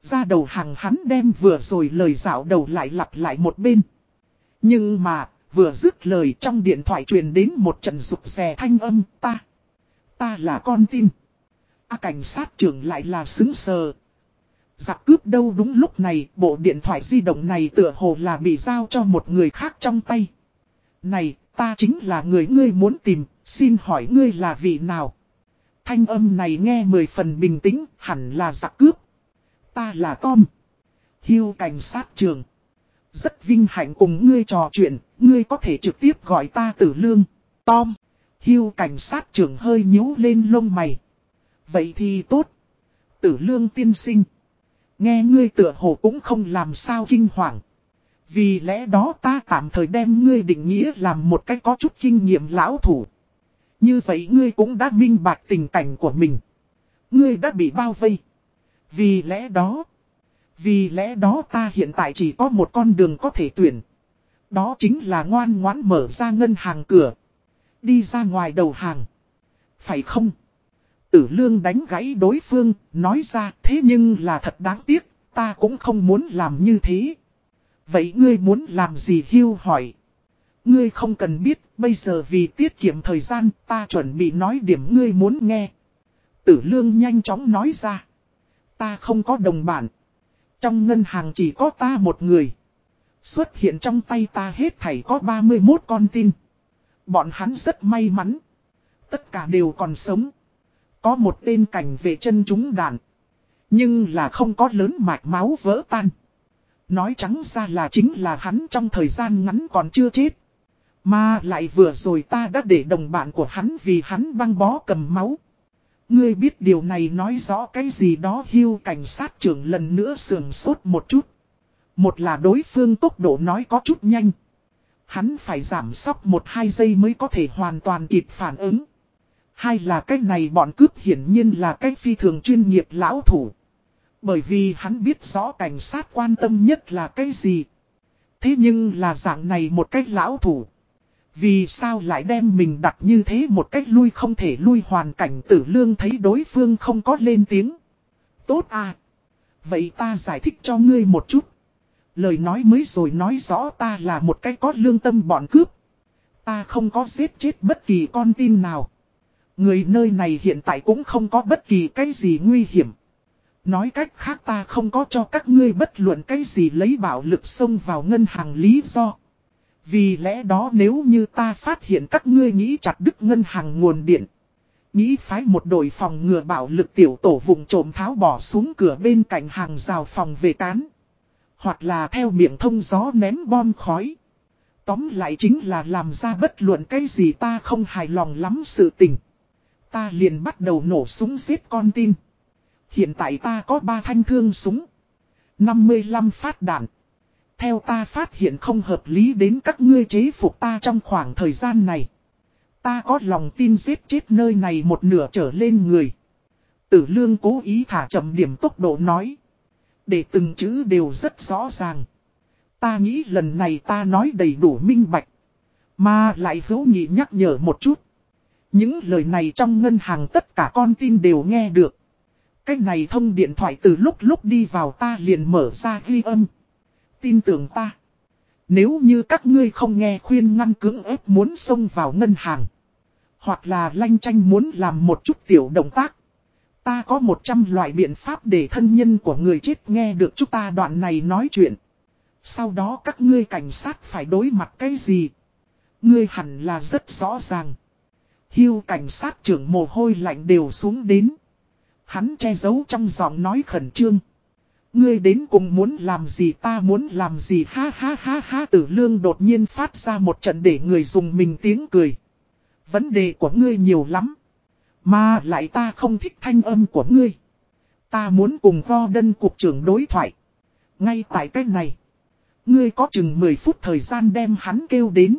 Ra đầu hàng hắn đem vừa rồi lời dạo đầu lại lặp lại một bên. Nhưng mà, vừa dứt lời trong điện thoại truyền đến một trận rụt rè thanh âm ta. Ta là con tin. A cảnh sát trưởng lại là xứng sờ. Giặc cướp đâu đúng lúc này, bộ điện thoại di động này tựa hồ là bị giao cho một người khác trong tay. Này, ta chính là người ngươi muốn tìm, xin hỏi ngươi là vị nào? Thanh âm này nghe mười phần bình tĩnh, hẳn là giặc cướp. Ta là Tom. Hiêu cảnh sát trường. Rất vinh hạnh cùng ngươi trò chuyện, ngươi có thể trực tiếp gọi ta tử lương. Tom. hưu cảnh sát trưởng hơi nhíu lên lông mày. Vậy thì tốt. Tử lương tiên sinh. Nghe ngươi tựa hồ cũng không làm sao kinh hoàng. Vì lẽ đó ta tạm thời đem ngươi định nghĩa làm một cách có chút kinh nghiệm lão thủ. Như vậy ngươi cũng đã minh bạch tình cảnh của mình. Ngươi đã bị bao vây. Vì lẽ đó, vì lẽ đó ta hiện tại chỉ có một con đường có thể tuyển. Đó chính là ngoan ngoãn mở ra ngân hàng cửa. Đi ra ngoài đầu hàng. Phải không? Tử lương đánh gãy đối phương, nói ra thế nhưng là thật đáng tiếc, ta cũng không muốn làm như thế. Vậy ngươi muốn làm gì hưu hỏi? Ngươi không cần biết, bây giờ vì tiết kiệm thời gian, ta chuẩn bị nói điểm ngươi muốn nghe. Tử lương nhanh chóng nói ra. Ta không có đồng bản. Trong ngân hàng chỉ có ta một người. Xuất hiện trong tay ta hết thảy có 31 con tin. Bọn hắn rất may mắn. Tất cả đều còn sống. Có một tên cảnh về chân chúng đạn. Nhưng là không có lớn mạch máu vỡ tan. Nói trắng ra là chính là hắn trong thời gian ngắn còn chưa chết. Mà lại vừa rồi ta đã để đồng bạn của hắn vì hắn băng bó cầm máu. Ngươi biết điều này nói rõ cái gì đó hưu cảnh sát trưởng lần nữa sườn sốt một chút. Một là đối phương tốc độ nói có chút nhanh. Hắn phải giảm sóc một hai giây mới có thể hoàn toàn kịp phản ứng. Hai là cái này bọn cướp hiển nhiên là cái phi thường chuyên nghiệp lão thủ. Bởi vì hắn biết rõ cảnh sát quan tâm nhất là cái gì. Thế nhưng là dạng này một cách lão thủ. Vì sao lại đem mình đặt như thế một cách lui không thể lui hoàn cảnh tử lương thấy đối phương không có lên tiếng. Tốt à. Vậy ta giải thích cho ngươi một chút. Lời nói mới rồi nói rõ ta là một cái có lương tâm bọn cướp. Ta không có giết chết bất kỳ con tin nào. Người nơi này hiện tại cũng không có bất kỳ cái gì nguy hiểm. Nói cách khác ta không có cho các ngươi bất luận cái gì lấy bạo lực xông vào ngân hàng lý do. Vì lẽ đó nếu như ta phát hiện các ngươi nghĩ chặt đứt ngân hàng nguồn điện. Nghĩ phái một đội phòng ngừa bạo lực tiểu tổ vùng trộm tháo bỏ xuống cửa bên cạnh hàng rào phòng về cán. Hoặc là theo miệng thông gió ném bom khói. Tóm lại chính là làm ra bất luận cái gì ta không hài lòng lắm sự tình. Ta liền bắt đầu nổ súng giết con tin. Hiện tại ta có 3 thanh thương súng. 55 phát đạn. Theo ta phát hiện không hợp lý đến các ngươi chế phục ta trong khoảng thời gian này. Ta có lòng tin giết chết nơi này một nửa trở lên người. Tử lương cố ý thả chậm điểm tốc độ nói. Để từng chữ đều rất rõ ràng. Ta nghĩ lần này ta nói đầy đủ minh bạch. Mà lại hữu nhị nhắc nhở một chút. Những lời này trong ngân hàng tất cả con tin đều nghe được. Cách này thông điện thoại từ lúc lúc đi vào ta liền mở ra ghi âm. Tin tưởng ta. Nếu như các ngươi không nghe khuyên ngăn cưỡng ép muốn xông vào ngân hàng. Hoặc là lanh tranh muốn làm một chút tiểu động tác. Ta có 100 loại biện pháp để thân nhân của người chết nghe được chúng ta đoạn này nói chuyện. Sau đó các ngươi cảnh sát phải đối mặt cái gì? Ngươi hẳn là rất rõ ràng. Hiêu cảnh sát trưởng mồ hôi lạnh đều xuống đến. Hắn che giấu trong giọng nói khẩn trương. Ngươi đến cùng muốn làm gì ta muốn làm gì, ha ha ha ha, tử lương đột nhiên phát ra một trận để người dùng mình tiếng cười. Vấn đề của ngươi nhiều lắm. Mà lại ta không thích thanh âm của ngươi. Ta muốn cùng vo đân cục trưởng đối thoại. Ngay tại cách này. Ngươi có chừng 10 phút thời gian đem hắn kêu đến.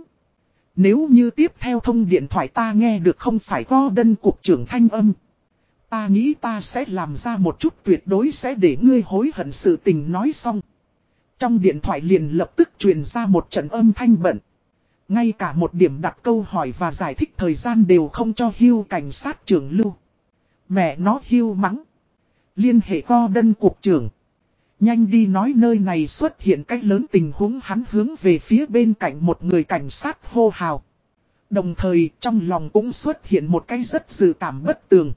Nếu như tiếp theo thông điện thoại ta nghe được không phải vo đân cục trưởng thanh âm. Ta nghĩ ta sẽ làm ra một chút tuyệt đối sẽ để ngươi hối hận sự tình nói xong. Trong điện thoại liền lập tức truyền ra một trận âm thanh bận. Ngay cả một điểm đặt câu hỏi và giải thích thời gian đều không cho hưu cảnh sát trưởng lưu. Mẹ nó hưu mắng. Liên hệ co đân cục trưởng. Nhanh đi nói nơi này xuất hiện cách lớn tình huống hắn hướng về phía bên cạnh một người cảnh sát hô hào. Đồng thời trong lòng cũng xuất hiện một cái rất dự cảm bất tường.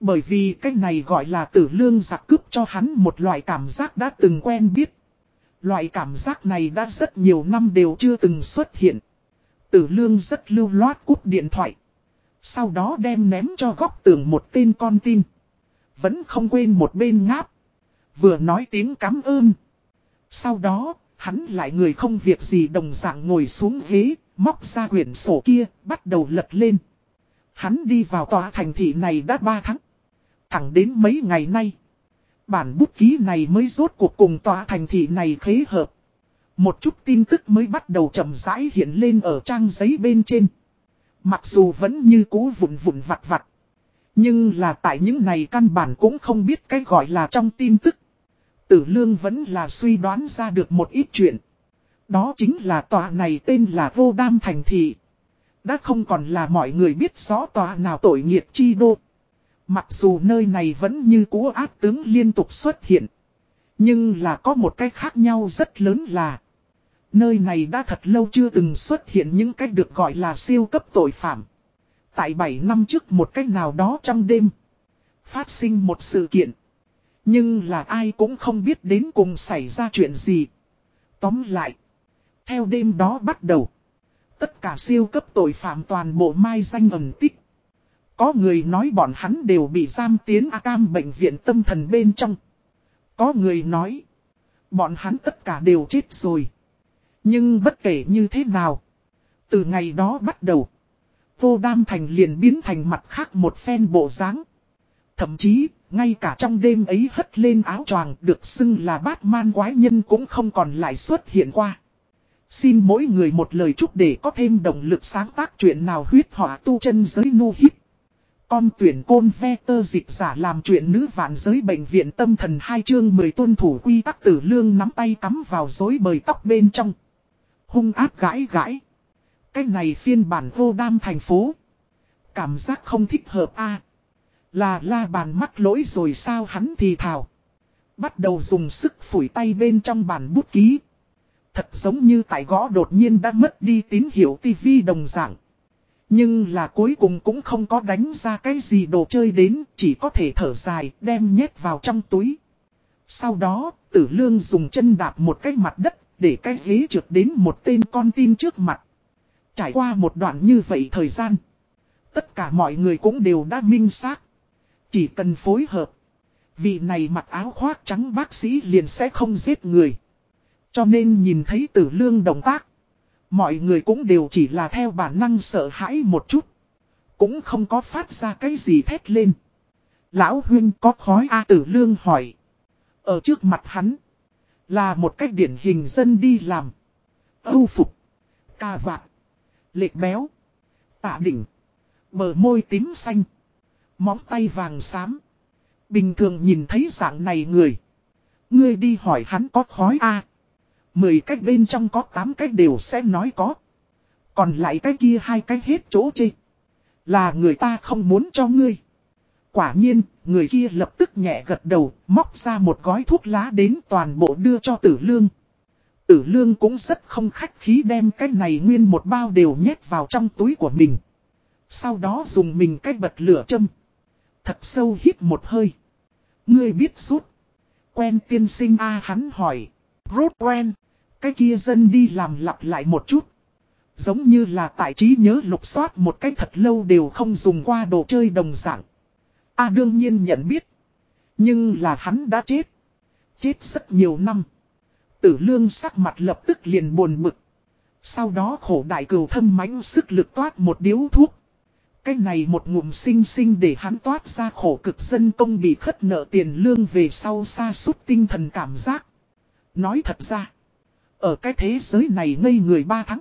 Bởi vì cái này gọi là tử lương giặc cướp cho hắn một loại cảm giác đã từng quen biết. Loại cảm giác này đã rất nhiều năm đều chưa từng xuất hiện. Tử lương rất lưu loát cút điện thoại. Sau đó đem ném cho góc tường một tên con tin. Vẫn không quên một bên ngáp. Vừa nói tiếng cảm ơn. Sau đó, hắn lại người không việc gì đồng dạng ngồi xuống ghế, móc ra quyển sổ kia, bắt đầu lật lên. Hắn đi vào tòa thành thị này đã 3 tháng. Thẳng đến mấy ngày nay. Bản bút ký này mới rốt cuộc cùng tòa thành thị này khế hợp. Một chút tin tức mới bắt đầu chậm rãi hiện lên ở trang giấy bên trên. Mặc dù vẫn như cũ vụn vụn vặt vặt. Nhưng là tại những này căn bản cũng không biết cái gọi là trong tin tức. Tử lương vẫn là suy đoán ra được một ít chuyện. Đó chính là tòa này tên là Vô Đam Thành Thị. Đã không còn là mọi người biết rõ tòa nào tội nghiệt chi đô. Mặc dù nơi này vẫn như cũ ác tướng liên tục xuất hiện. Nhưng là có một cách khác nhau rất lớn là. Nơi này đã thật lâu chưa từng xuất hiện những cách được gọi là siêu cấp tội phạm. Tại 7 năm trước một cách nào đó trong đêm. Phát sinh một sự kiện. Nhưng là ai cũng không biết đến cùng xảy ra chuyện gì. Tóm lại. Theo đêm đó bắt đầu. Tất cả siêu cấp tội phạm toàn bộ mai danh ẩn tích. Có người nói bọn hắn đều bị giam tiến A Cam bệnh viện tâm thần bên trong. Có người nói. Bọn hắn tất cả đều chết rồi. Nhưng bất kể như thế nào. Từ ngày đó bắt đầu. Vô Đam Thành liền biến thành mặt khác một phen bộ dáng. Thậm chí, ngay cả trong đêm ấy hất lên áo choàng được xưng là bát man quái nhân cũng không còn lại xuất hiện qua. Xin mỗi người một lời chúc để có thêm động lực sáng tác chuyện nào huyết họa tu chân giới nu hít. Con tuyển côn ve tơ dịch giả làm chuyện nữ vạn giới bệnh viện tâm thần hai chương 10 tuân thủ quy tắc tử lương nắm tay cắm vào dối bời tóc bên trong. Hung áp gãi gãi. Cái này phiên bản vô đam thành phố. Cảm giác không thích hợp a Là la bàn mắc lỗi rồi sao hắn thì thào. Bắt đầu dùng sức phủi tay bên trong bàn bút ký. Thật giống như tại gõ đột nhiên đã mất đi tín hiệu tivi đồng dạng. Nhưng là cuối cùng cũng không có đánh ra cái gì đồ chơi đến, chỉ có thể thở dài, đem nhét vào trong túi. Sau đó, tử lương dùng chân đạp một cái mặt đất, để cái ghế trượt đến một tên con tin trước mặt. Trải qua một đoạn như vậy thời gian, tất cả mọi người cũng đều đã minh xác. Chỉ cần phối hợp, vị này mặc áo khoác trắng bác sĩ liền sẽ không giết người. Cho nên nhìn thấy tử lương động tác, mọi người cũng đều chỉ là theo bản năng sợ hãi một chút. Cũng không có phát ra cái gì thét lên. Lão huynh có khói A tử lương hỏi. Ở trước mặt hắn, là một cách điển hình dân đi làm. Âu phục, ca vạt, lệch béo, tạ đỉnh, bờ môi tím xanh, móng tay vàng xám. Bình thường nhìn thấy dạng này người. Ngươi đi hỏi hắn có khói A. Mười cách bên trong có tám cách đều sẽ nói có. Còn lại cái kia hai cách hết chỗ chê. Là người ta không muốn cho ngươi. Quả nhiên, người kia lập tức nhẹ gật đầu, móc ra một gói thuốc lá đến toàn bộ đưa cho tử lương. Tử lương cũng rất không khách khí đem cái này nguyên một bao đều nhét vào trong túi của mình. Sau đó dùng mình cái bật lửa châm. Thật sâu hít một hơi. Ngươi biết rút. Quen tiên sinh A hắn hỏi. Rút quen. Cái kia dân đi làm lặp lại một chút. Giống như là tại trí nhớ lục soát một cái thật lâu đều không dùng qua đồ chơi đồng dạng. A đương nhiên nhận biết. Nhưng là hắn đã chết. Chết rất nhiều năm. Tử lương sắc mặt lập tức liền buồn bực. Sau đó khổ đại cừu thâm mãnh sức lực toát một điếu thuốc. Cái này một ngụm sinh sinh để hắn toát ra khổ cực dân công bị khất nợ tiền lương về sau xa suốt tinh thần cảm giác. Nói thật ra, ở cái thế giới này ngây người ba tháng.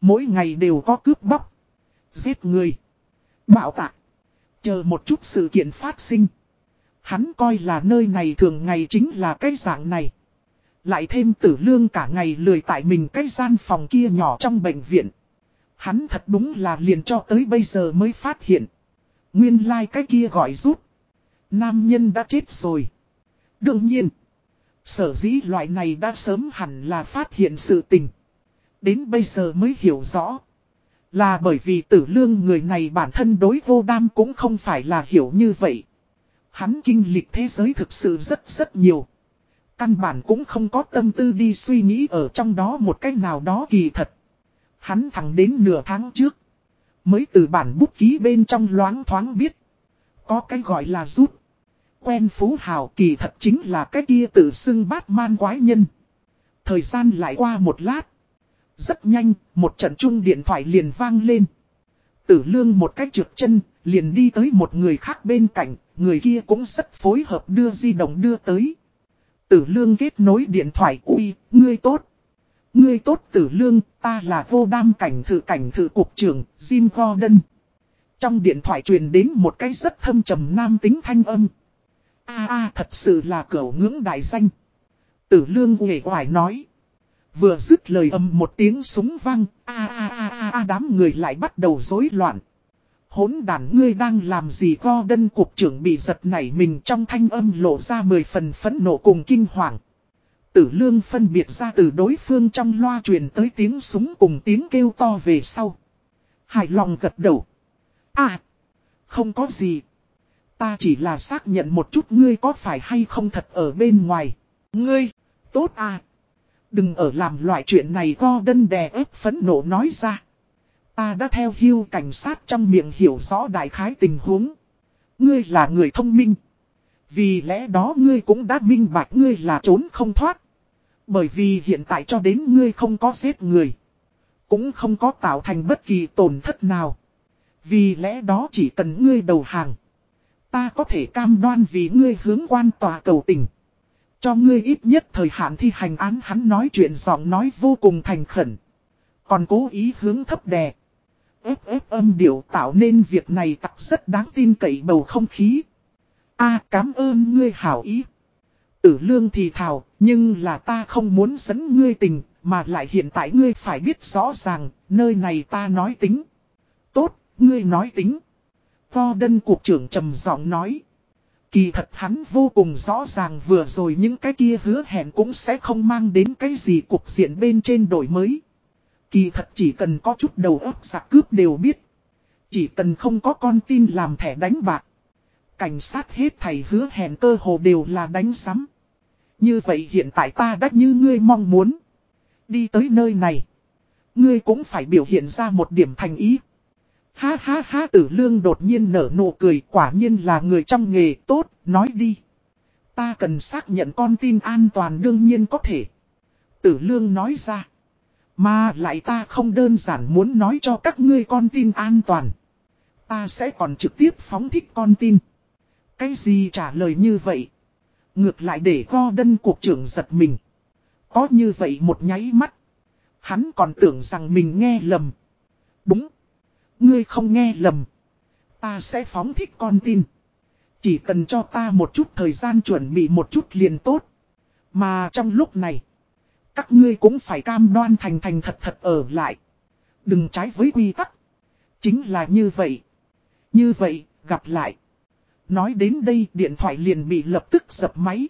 Mỗi ngày đều có cướp bóc, giết người, bạo tạc, chờ một chút sự kiện phát sinh. Hắn coi là nơi này thường ngày chính là cái dạng này. Lại thêm tử lương cả ngày lười tại mình cái gian phòng kia nhỏ trong bệnh viện. Hắn thật đúng là liền cho tới bây giờ mới phát hiện. Nguyên lai like cái kia gọi rút. Nam nhân đã chết rồi. Đương nhiên. Sở dĩ loại này đã sớm hẳn là phát hiện sự tình. Đến bây giờ mới hiểu rõ. Là bởi vì tử lương người này bản thân đối vô đam cũng không phải là hiểu như vậy. Hắn kinh lịch thế giới thực sự rất rất nhiều. Căn bản cũng không có tâm tư đi suy nghĩ ở trong đó một cách nào đó kỳ thật. Hắn thẳng đến nửa tháng trước. Mới từ bản bút ký bên trong loáng thoáng biết. Có cái gọi là rút. Quen phú hào kỳ thật chính là cái kia tự xưng bát man quái nhân. Thời gian lại qua một lát. Rất nhanh, một trận chung điện thoại liền vang lên. Tử lương một cách trượt chân, liền đi tới một người khác bên cạnh, người kia cũng rất phối hợp đưa di động đưa tới. Tử lương kết nối điện thoại uy ngươi tốt. Ngươi tốt tử lương, ta là vô đam cảnh thử cảnh thử cục trưởng, Jim Gordon. Trong điện thoại truyền đến một cái rất thâm trầm nam tính thanh âm a a thật sự là cửu ngưỡng đại danh. Tử lương nghề hoài nói. Vừa dứt lời âm một tiếng súng vang, a a a a a đám người lại bắt đầu rối loạn. Hốn đàn ngươi đang làm gì co đân cục trưởng bị giật nảy mình trong thanh âm lộ ra mười phần phẫn nộ cùng kinh hoàng. Tử lương phân biệt ra từ đối phương trong loa truyền tới tiếng súng cùng tiếng kêu to về sau. Hài lòng gật đầu. À, không có gì. Ta chỉ là xác nhận một chút ngươi có phải hay không thật ở bên ngoài. Ngươi, tốt à. Đừng ở làm loại chuyện này go đân đè ép phấn nộ nói ra. Ta đã theo hưu cảnh sát trong miệng hiểu rõ đại khái tình huống. Ngươi là người thông minh. Vì lẽ đó ngươi cũng đã minh bạch ngươi là trốn không thoát. Bởi vì hiện tại cho đến ngươi không có giết người. Cũng không có tạo thành bất kỳ tổn thất nào. Vì lẽ đó chỉ cần ngươi đầu hàng. Ta có thể cam đoan vì ngươi hướng quan tòa cầu tình. Cho ngươi ít nhất thời hạn thi hành án hắn nói chuyện giọng nói vô cùng thành khẩn. Còn cố ý hướng thấp đè. Ép ép âm điệu tạo nên việc này tặc rất đáng tin cậy bầu không khí. a à, cảm ơn ngươi hảo ý. Tử lương thì thảo, nhưng là ta không muốn dẫn ngươi tình, mà lại hiện tại ngươi phải biết rõ ràng, nơi này ta nói tính. Tốt, ngươi nói tính. Vo đân cục trưởng trầm giọng nói. Kỳ thật hắn vô cùng rõ ràng vừa rồi những cái kia hứa hẹn cũng sẽ không mang đến cái gì cục diện bên trên đổi mới. Kỳ thật chỉ cần có chút đầu óc giặc cướp đều biết. Chỉ cần không có con tin làm thẻ đánh bạc. Cảnh sát hết thầy hứa hẹn cơ hồ đều là đánh sắm. Như vậy hiện tại ta đã như ngươi mong muốn. Đi tới nơi này. Ngươi cũng phải biểu hiện ra một điểm thành ý. Ha ha ha tử lương đột nhiên nở nụ cười quả nhiên là người trong nghề tốt, nói đi. Ta cần xác nhận con tin an toàn đương nhiên có thể. Tử lương nói ra. Mà lại ta không đơn giản muốn nói cho các ngươi con tin an toàn. Ta sẽ còn trực tiếp phóng thích con tin. Cái gì trả lời như vậy? Ngược lại để co đân cuộc trưởng giật mình. Có như vậy một nháy mắt. Hắn còn tưởng rằng mình nghe lầm. Đúng. Ngươi không nghe lầm. Ta sẽ phóng thích con tin. Chỉ cần cho ta một chút thời gian chuẩn bị một chút liền tốt. Mà trong lúc này. Các ngươi cũng phải cam đoan thành thành thật thật ở lại. Đừng trái với quy tắc. Chính là như vậy. Như vậy, gặp lại. Nói đến đây điện thoại liền bị lập tức dập máy.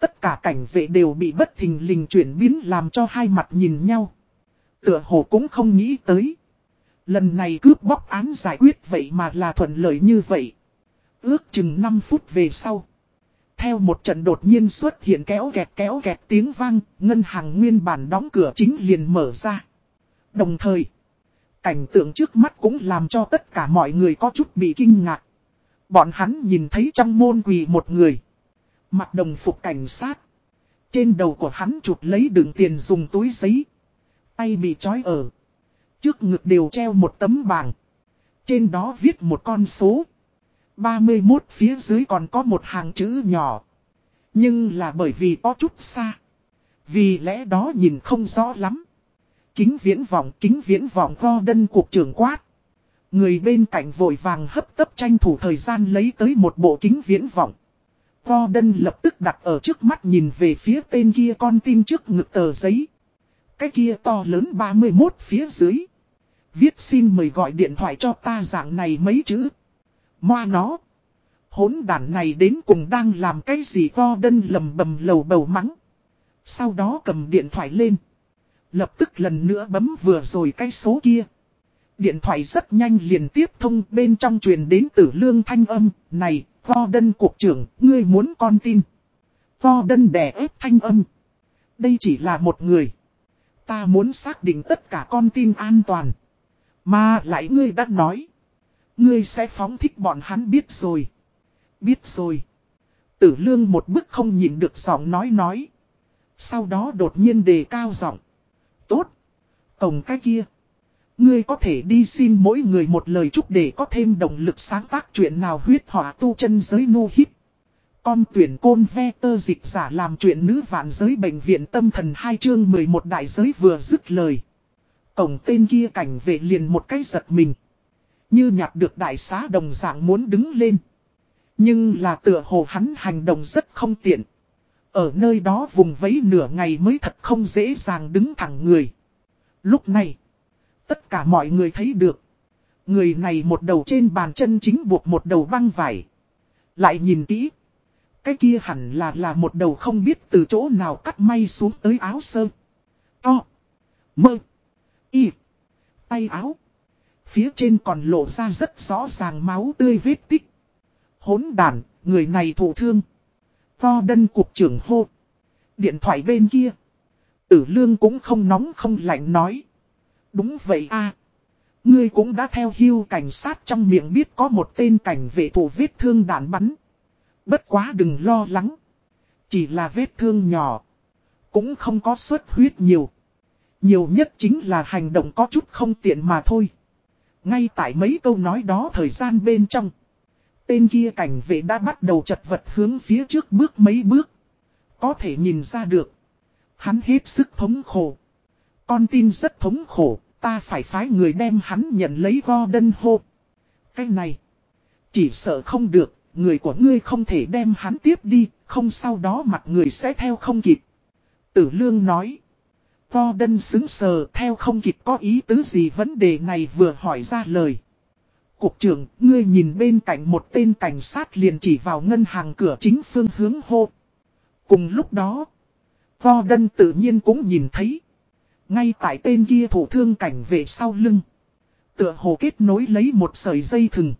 Tất cả cảnh vệ đều bị bất thình lình chuyển biến làm cho hai mặt nhìn nhau. Tựa hồ cũng không nghĩ tới. Lần này cướp bóc án giải quyết vậy mà là thuận lợi như vậy. Ước chừng 5 phút về sau. Theo một trận đột nhiên xuất hiện kéo kẹt kéo kẹt tiếng vang, ngân hàng nguyên bản đóng cửa chính liền mở ra. Đồng thời, cảnh tượng trước mắt cũng làm cho tất cả mọi người có chút bị kinh ngạc. Bọn hắn nhìn thấy trong môn quỳ một người. Mặc đồng phục cảnh sát. Trên đầu của hắn chụp lấy đựng tiền dùng túi giấy. Tay bị trói ở. Trước ngực đều treo một tấm bảng. Trên đó viết một con số. 31 phía dưới còn có một hàng chữ nhỏ. Nhưng là bởi vì có chút xa. Vì lẽ đó nhìn không rõ lắm. Kính viễn vọng, kính viễn vọng go đân cuộc trưởng quát. Người bên cạnh vội vàng hấp tấp tranh thủ thời gian lấy tới một bộ kính viễn vọng. Go đân lập tức đặt ở trước mắt nhìn về phía tên kia con tim trước ngực tờ giấy. Cái kia to lớn 31 phía dưới. Viết xin mời gọi điện thoại cho ta dạng này mấy chữ. Moa nó. Hốn đàn này đến cùng đang làm cái gì to đân lầm bầm lầu bầu mắng. Sau đó cầm điện thoại lên. Lập tức lần nữa bấm vừa rồi cái số kia. Điện thoại rất nhanh liền tiếp thông bên trong truyền đến tử lương thanh âm. Này, to đân cục trưởng, ngươi muốn con tin. To đân đè ép thanh âm. Đây chỉ là một người. Ta muốn xác định tất cả con tin an toàn. Mà lại ngươi đã nói. Ngươi sẽ phóng thích bọn hắn biết rồi. Biết rồi. Tử lương một bức không nhìn được giọng nói nói. Sau đó đột nhiên đề cao giọng. Tốt. Cổng cái kia. Ngươi có thể đi xin mỗi người một lời chúc để có thêm động lực sáng tác chuyện nào huyết hỏa tu chân giới nu hít. Con tuyển côn ve tơ dịch giả làm chuyện nữ vạn giới bệnh viện tâm thần hai chương 11 đại giới vừa dứt lời. Cổng tên kia cảnh vệ liền một cái giật mình. Như nhặt được đại xá đồng dạng muốn đứng lên. Nhưng là tựa hồ hắn hành động rất không tiện. Ở nơi đó vùng vẫy nửa ngày mới thật không dễ dàng đứng thẳng người. Lúc này, tất cả mọi người thấy được. Người này một đầu trên bàn chân chính buộc một đầu băng vải. Lại nhìn kỹ. Cái kia hẳn là là một đầu không biết từ chỗ nào cắt may xuống tới áo sơ. To. Mơ. Y. Tay áo. Phía trên còn lộ ra rất rõ ràng máu tươi vết tích. Hốn đàn, người này thụ thương. To đân cục trưởng hô. Điện thoại bên kia. Tử lương cũng không nóng không lạnh nói. Đúng vậy a Ngươi cũng đã theo hưu cảnh sát trong miệng biết có một tên cảnh vệ thủ vết thương đạn bắn. Bất quá đừng lo lắng. Chỉ là vết thương nhỏ. Cũng không có xuất huyết nhiều. Nhiều nhất chính là hành động có chút không tiện mà thôi. Ngay tại mấy câu nói đó thời gian bên trong. Tên kia cảnh vệ đã bắt đầu chật vật hướng phía trước bước mấy bước. Có thể nhìn ra được. Hắn hết sức thống khổ. Con tin rất thống khổ, ta phải phái người đem hắn nhận lấy Gordon hô. Cái này, chỉ sợ không được, người của ngươi không thể đem hắn tiếp đi, không sau đó mặt người sẽ theo không kịp. Tử lương nói. Go đân xứng sờ theo không kịp có ý tứ gì vấn đề này vừa hỏi ra lời. Cục trưởng, ngươi nhìn bên cạnh một tên cảnh sát liền chỉ vào ngân hàng cửa chính phương hướng hô. Cùng lúc đó, Go đân tự nhiên cũng nhìn thấy. Ngay tại tên kia thủ thương cảnh về sau lưng. Tựa hồ kết nối lấy một sợi dây thừng.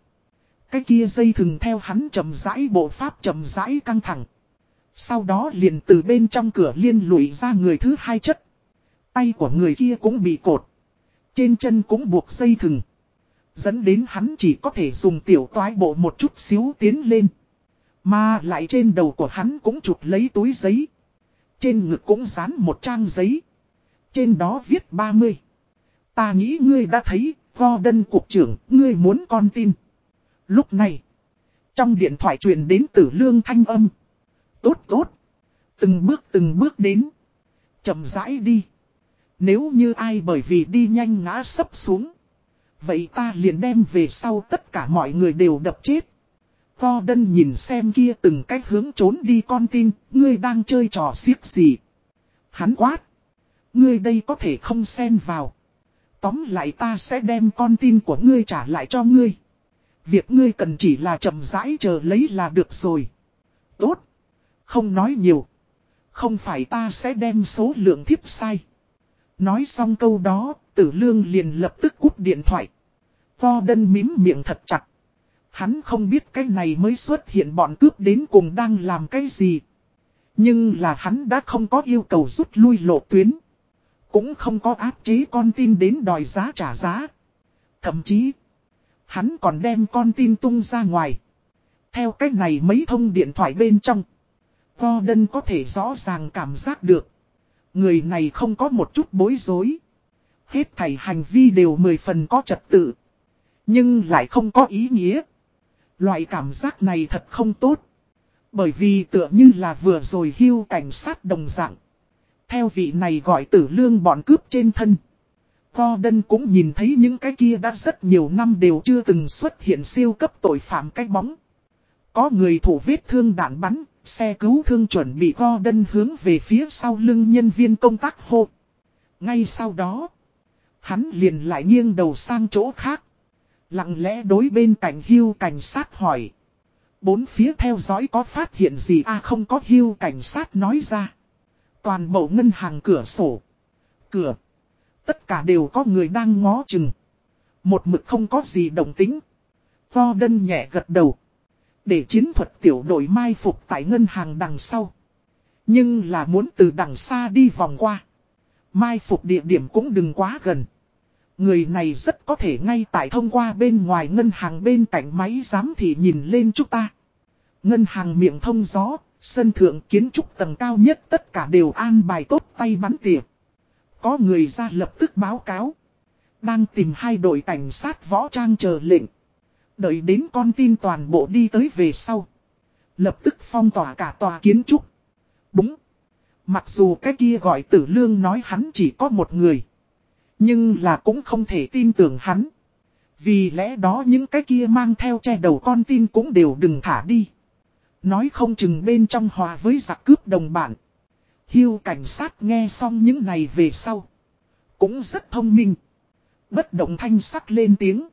Cái kia dây thừng theo hắn chậm rãi bộ pháp chậm rãi căng thẳng. Sau đó liền từ bên trong cửa liên lụy ra người thứ hai chất. Tay của người kia cũng bị cột. Trên chân cũng buộc dây thừng. Dẫn đến hắn chỉ có thể dùng tiểu toái bộ một chút xíu tiến lên. Mà lại trên đầu của hắn cũng chụp lấy túi giấy. Trên ngực cũng dán một trang giấy. Trên đó viết 30. Ta nghĩ ngươi đã thấy, Gordon cục trưởng, ngươi muốn con tin. Lúc này, trong điện thoại truyền đến tử lương thanh âm. Tốt tốt. Từng bước từng bước đến. chậm rãi đi. Nếu như ai bởi vì đi nhanh ngã sấp xuống. Vậy ta liền đem về sau tất cả mọi người đều đập chết. Gordon nhìn xem kia từng cách hướng trốn đi con tin, ngươi đang chơi trò xiếc gì. Hắn quát. Ngươi đây có thể không xen vào. Tóm lại ta sẽ đem con tin của ngươi trả lại cho ngươi. Việc ngươi cần chỉ là chậm rãi chờ lấy là được rồi. Tốt. Không nói nhiều. Không phải ta sẽ đem số lượng thiếp sai. Nói xong câu đó, tử lương liền lập tức cúp điện thoại. Vo đân mím miệng thật chặt. Hắn không biết cái này mới xuất hiện bọn cướp đến cùng đang làm cái gì. Nhưng là hắn đã không có yêu cầu rút lui lộ tuyến. Cũng không có áp chế con tin đến đòi giá trả giá. Thậm chí, hắn còn đem con tin tung ra ngoài. Theo cách này mấy thông điện thoại bên trong. Gordon có thể rõ ràng cảm giác được. Người này không có một chút bối rối. Hết thảy hành vi đều mười phần có trật tự. Nhưng lại không có ý nghĩa. Loại cảm giác này thật không tốt. Bởi vì tựa như là vừa rồi hưu cảnh sát đồng dạng. Theo vị này gọi tử lương bọn cướp trên thân. Gordon cũng nhìn thấy những cái kia đã rất nhiều năm đều chưa từng xuất hiện siêu cấp tội phạm cách bóng. Có người thủ vết thương đạn bắn, xe cứu thương chuẩn bị go đân hướng về phía sau lưng nhân viên công tác hộ. Ngay sau đó, hắn liền lại nghiêng đầu sang chỗ khác. Lặng lẽ đối bên cạnh hưu cảnh sát hỏi. Bốn phía theo dõi có phát hiện gì à không có hưu cảnh sát nói ra. Toàn bộ ngân hàng cửa sổ. Cửa. Tất cả đều có người đang ngó chừng. Một mực không có gì đồng tính. Vo đân nhẹ gật đầu. Để chiến thuật tiểu đội mai phục tại ngân hàng đằng sau. Nhưng là muốn từ đằng xa đi vòng qua. Mai phục địa điểm cũng đừng quá gần. Người này rất có thể ngay tại thông qua bên ngoài ngân hàng bên cạnh máy giám thị nhìn lên chúng ta. Ngân hàng miệng thông gió, sân thượng kiến trúc tầng cao nhất tất cả đều an bài tốt tay bắn tỉa. Có người ra lập tức báo cáo. Đang tìm hai đội cảnh sát võ trang chờ lệnh. Đợi đến con tin toàn bộ đi tới về sau. Lập tức phong tỏa cả tòa kiến trúc. Đúng. Mặc dù cái kia gọi tử lương nói hắn chỉ có một người. Nhưng là cũng không thể tin tưởng hắn. Vì lẽ đó những cái kia mang theo che đầu con tin cũng đều đừng thả đi. Nói không chừng bên trong hòa với giặc cướp đồng bản. Hiêu cảnh sát nghe xong những này về sau. Cũng rất thông minh. Bất động thanh sắc lên tiếng.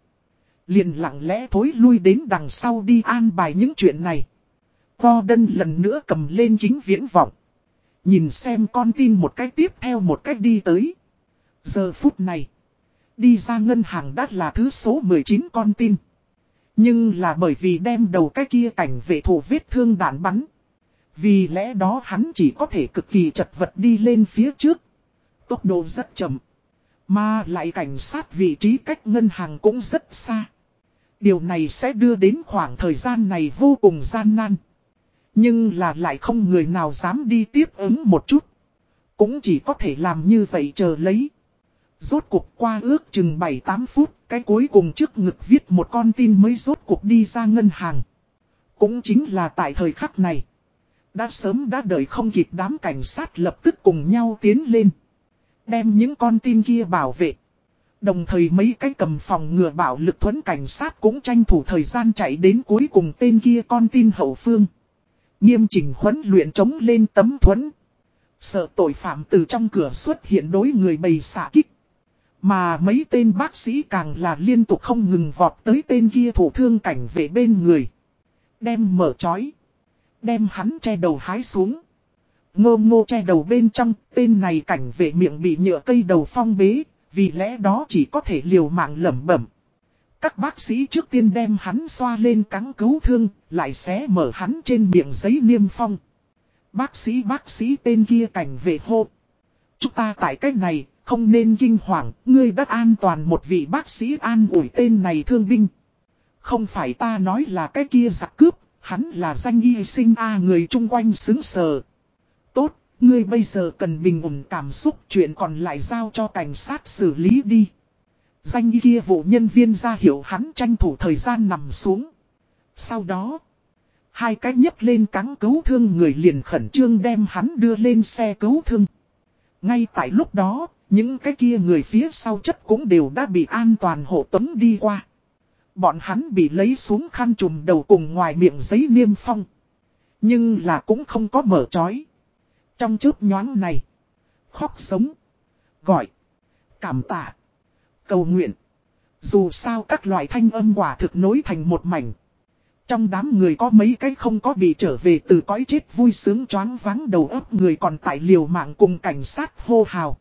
Liền lặng lẽ thối lui đến đằng sau đi an bài những chuyện này. Gordon lần nữa cầm lên kính viễn vọng. Nhìn xem con tin một cách tiếp theo một cách đi tới. Giờ phút này. Đi ra ngân hàng đắt là thứ số 19 con tin. Nhưng là bởi vì đem đầu cái kia cảnh vệ thủ vết thương đạn bắn. Vì lẽ đó hắn chỉ có thể cực kỳ chật vật đi lên phía trước. Tốc độ rất chậm. Mà lại cảnh sát vị trí cách ngân hàng cũng rất xa. Điều này sẽ đưa đến khoảng thời gian này vô cùng gian nan. Nhưng là lại không người nào dám đi tiếp ứng một chút. Cũng chỉ có thể làm như vậy chờ lấy. Rốt cuộc qua ước chừng 7-8 phút, cái cuối cùng trước ngực viết một con tin mới rốt cuộc đi ra ngân hàng. Cũng chính là tại thời khắc này. Đã sớm đã đợi không kịp đám cảnh sát lập tức cùng nhau tiến lên. Đem những con tin kia bảo vệ. Đồng thời mấy cái cầm phòng ngừa bảo lực thuẫn cảnh sát cũng tranh thủ thời gian chạy đến cuối cùng tên kia con tin hậu phương. Nghiêm chỉnh huấn luyện chống lên tấm thuẫn. Sợ tội phạm từ trong cửa xuất hiện đối người bầy xả kích. Mà mấy tên bác sĩ càng là liên tục không ngừng vọt tới tên kia thủ thương cảnh về bên người. Đem mở chói. Đem hắn che đầu hái xuống. Ngô ngô che đầu bên trong, tên này cảnh vệ miệng bị nhựa cây đầu phong bế, vì lẽ đó chỉ có thể liều mạng lẩm bẩm. Các bác sĩ trước tiên đem hắn xoa lên cắn cứu thương, lại xé mở hắn trên miệng giấy niêm phong. Bác sĩ bác sĩ tên kia cảnh vệ hô. Chúng ta tại cách này, không nên kinh hoàng, ngươi đã an toàn một vị bác sĩ an ủi tên này thương binh. Không phải ta nói là cái kia giặc cướp, hắn là danh y sinh A người chung quanh xứng sờ. Ngươi bây giờ cần bình ổn cảm xúc chuyện còn lại giao cho cảnh sát xử lý đi. Danh y kia vụ nhân viên ra hiểu hắn tranh thủ thời gian nằm xuống. Sau đó, hai cái nhấc lên cắn cứu thương người liền khẩn trương đem hắn đưa lên xe cứu thương. Ngay tại lúc đó, những cái kia người phía sau chất cũng đều đã bị an toàn hộ tống đi qua. Bọn hắn bị lấy xuống khăn trùm đầu cùng ngoài miệng giấy niêm phong. Nhưng là cũng không có mở trói. Trong chớp nhoáng này. Khóc sống. Gọi. Cảm tạ. Cầu nguyện. Dù sao các loại thanh âm quả thực nối thành một mảnh. Trong đám người có mấy cái không có bị trở về từ cõi chết vui sướng choáng vắng đầu óc người còn tại liều mạng cùng cảnh sát hô hào.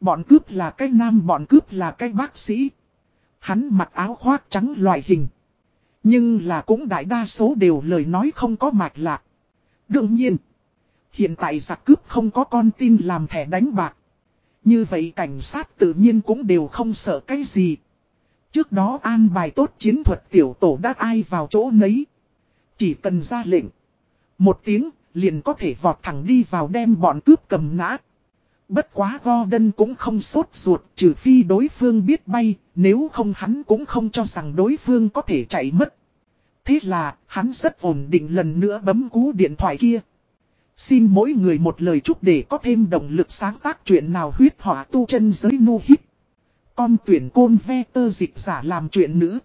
Bọn cướp là cái nam, bọn cướp là cái bác sĩ. Hắn mặc áo khoác trắng loại hình. Nhưng là cũng đại đa số đều lời nói không có mạch lạc. Đương nhiên. Hiện tại giặc cướp không có con tin làm thẻ đánh bạc. Như vậy cảnh sát tự nhiên cũng đều không sợ cái gì. Trước đó an bài tốt chiến thuật tiểu tổ đã ai vào chỗ nấy. Chỉ cần ra lệnh. Một tiếng, liền có thể vọt thẳng đi vào đem bọn cướp cầm nã. Bất quá Gordon cũng không sốt ruột trừ phi đối phương biết bay, nếu không hắn cũng không cho rằng đối phương có thể chạy mất. Thế là, hắn rất ổn định lần nữa bấm cú điện thoại kia. Xin mỗi người một lời chúc để có thêm động lực sáng tác chuyện nào huyết hỏa tu chân giới nu hít. Con tuyển côn ve tơ dịch giả làm chuyện nữ.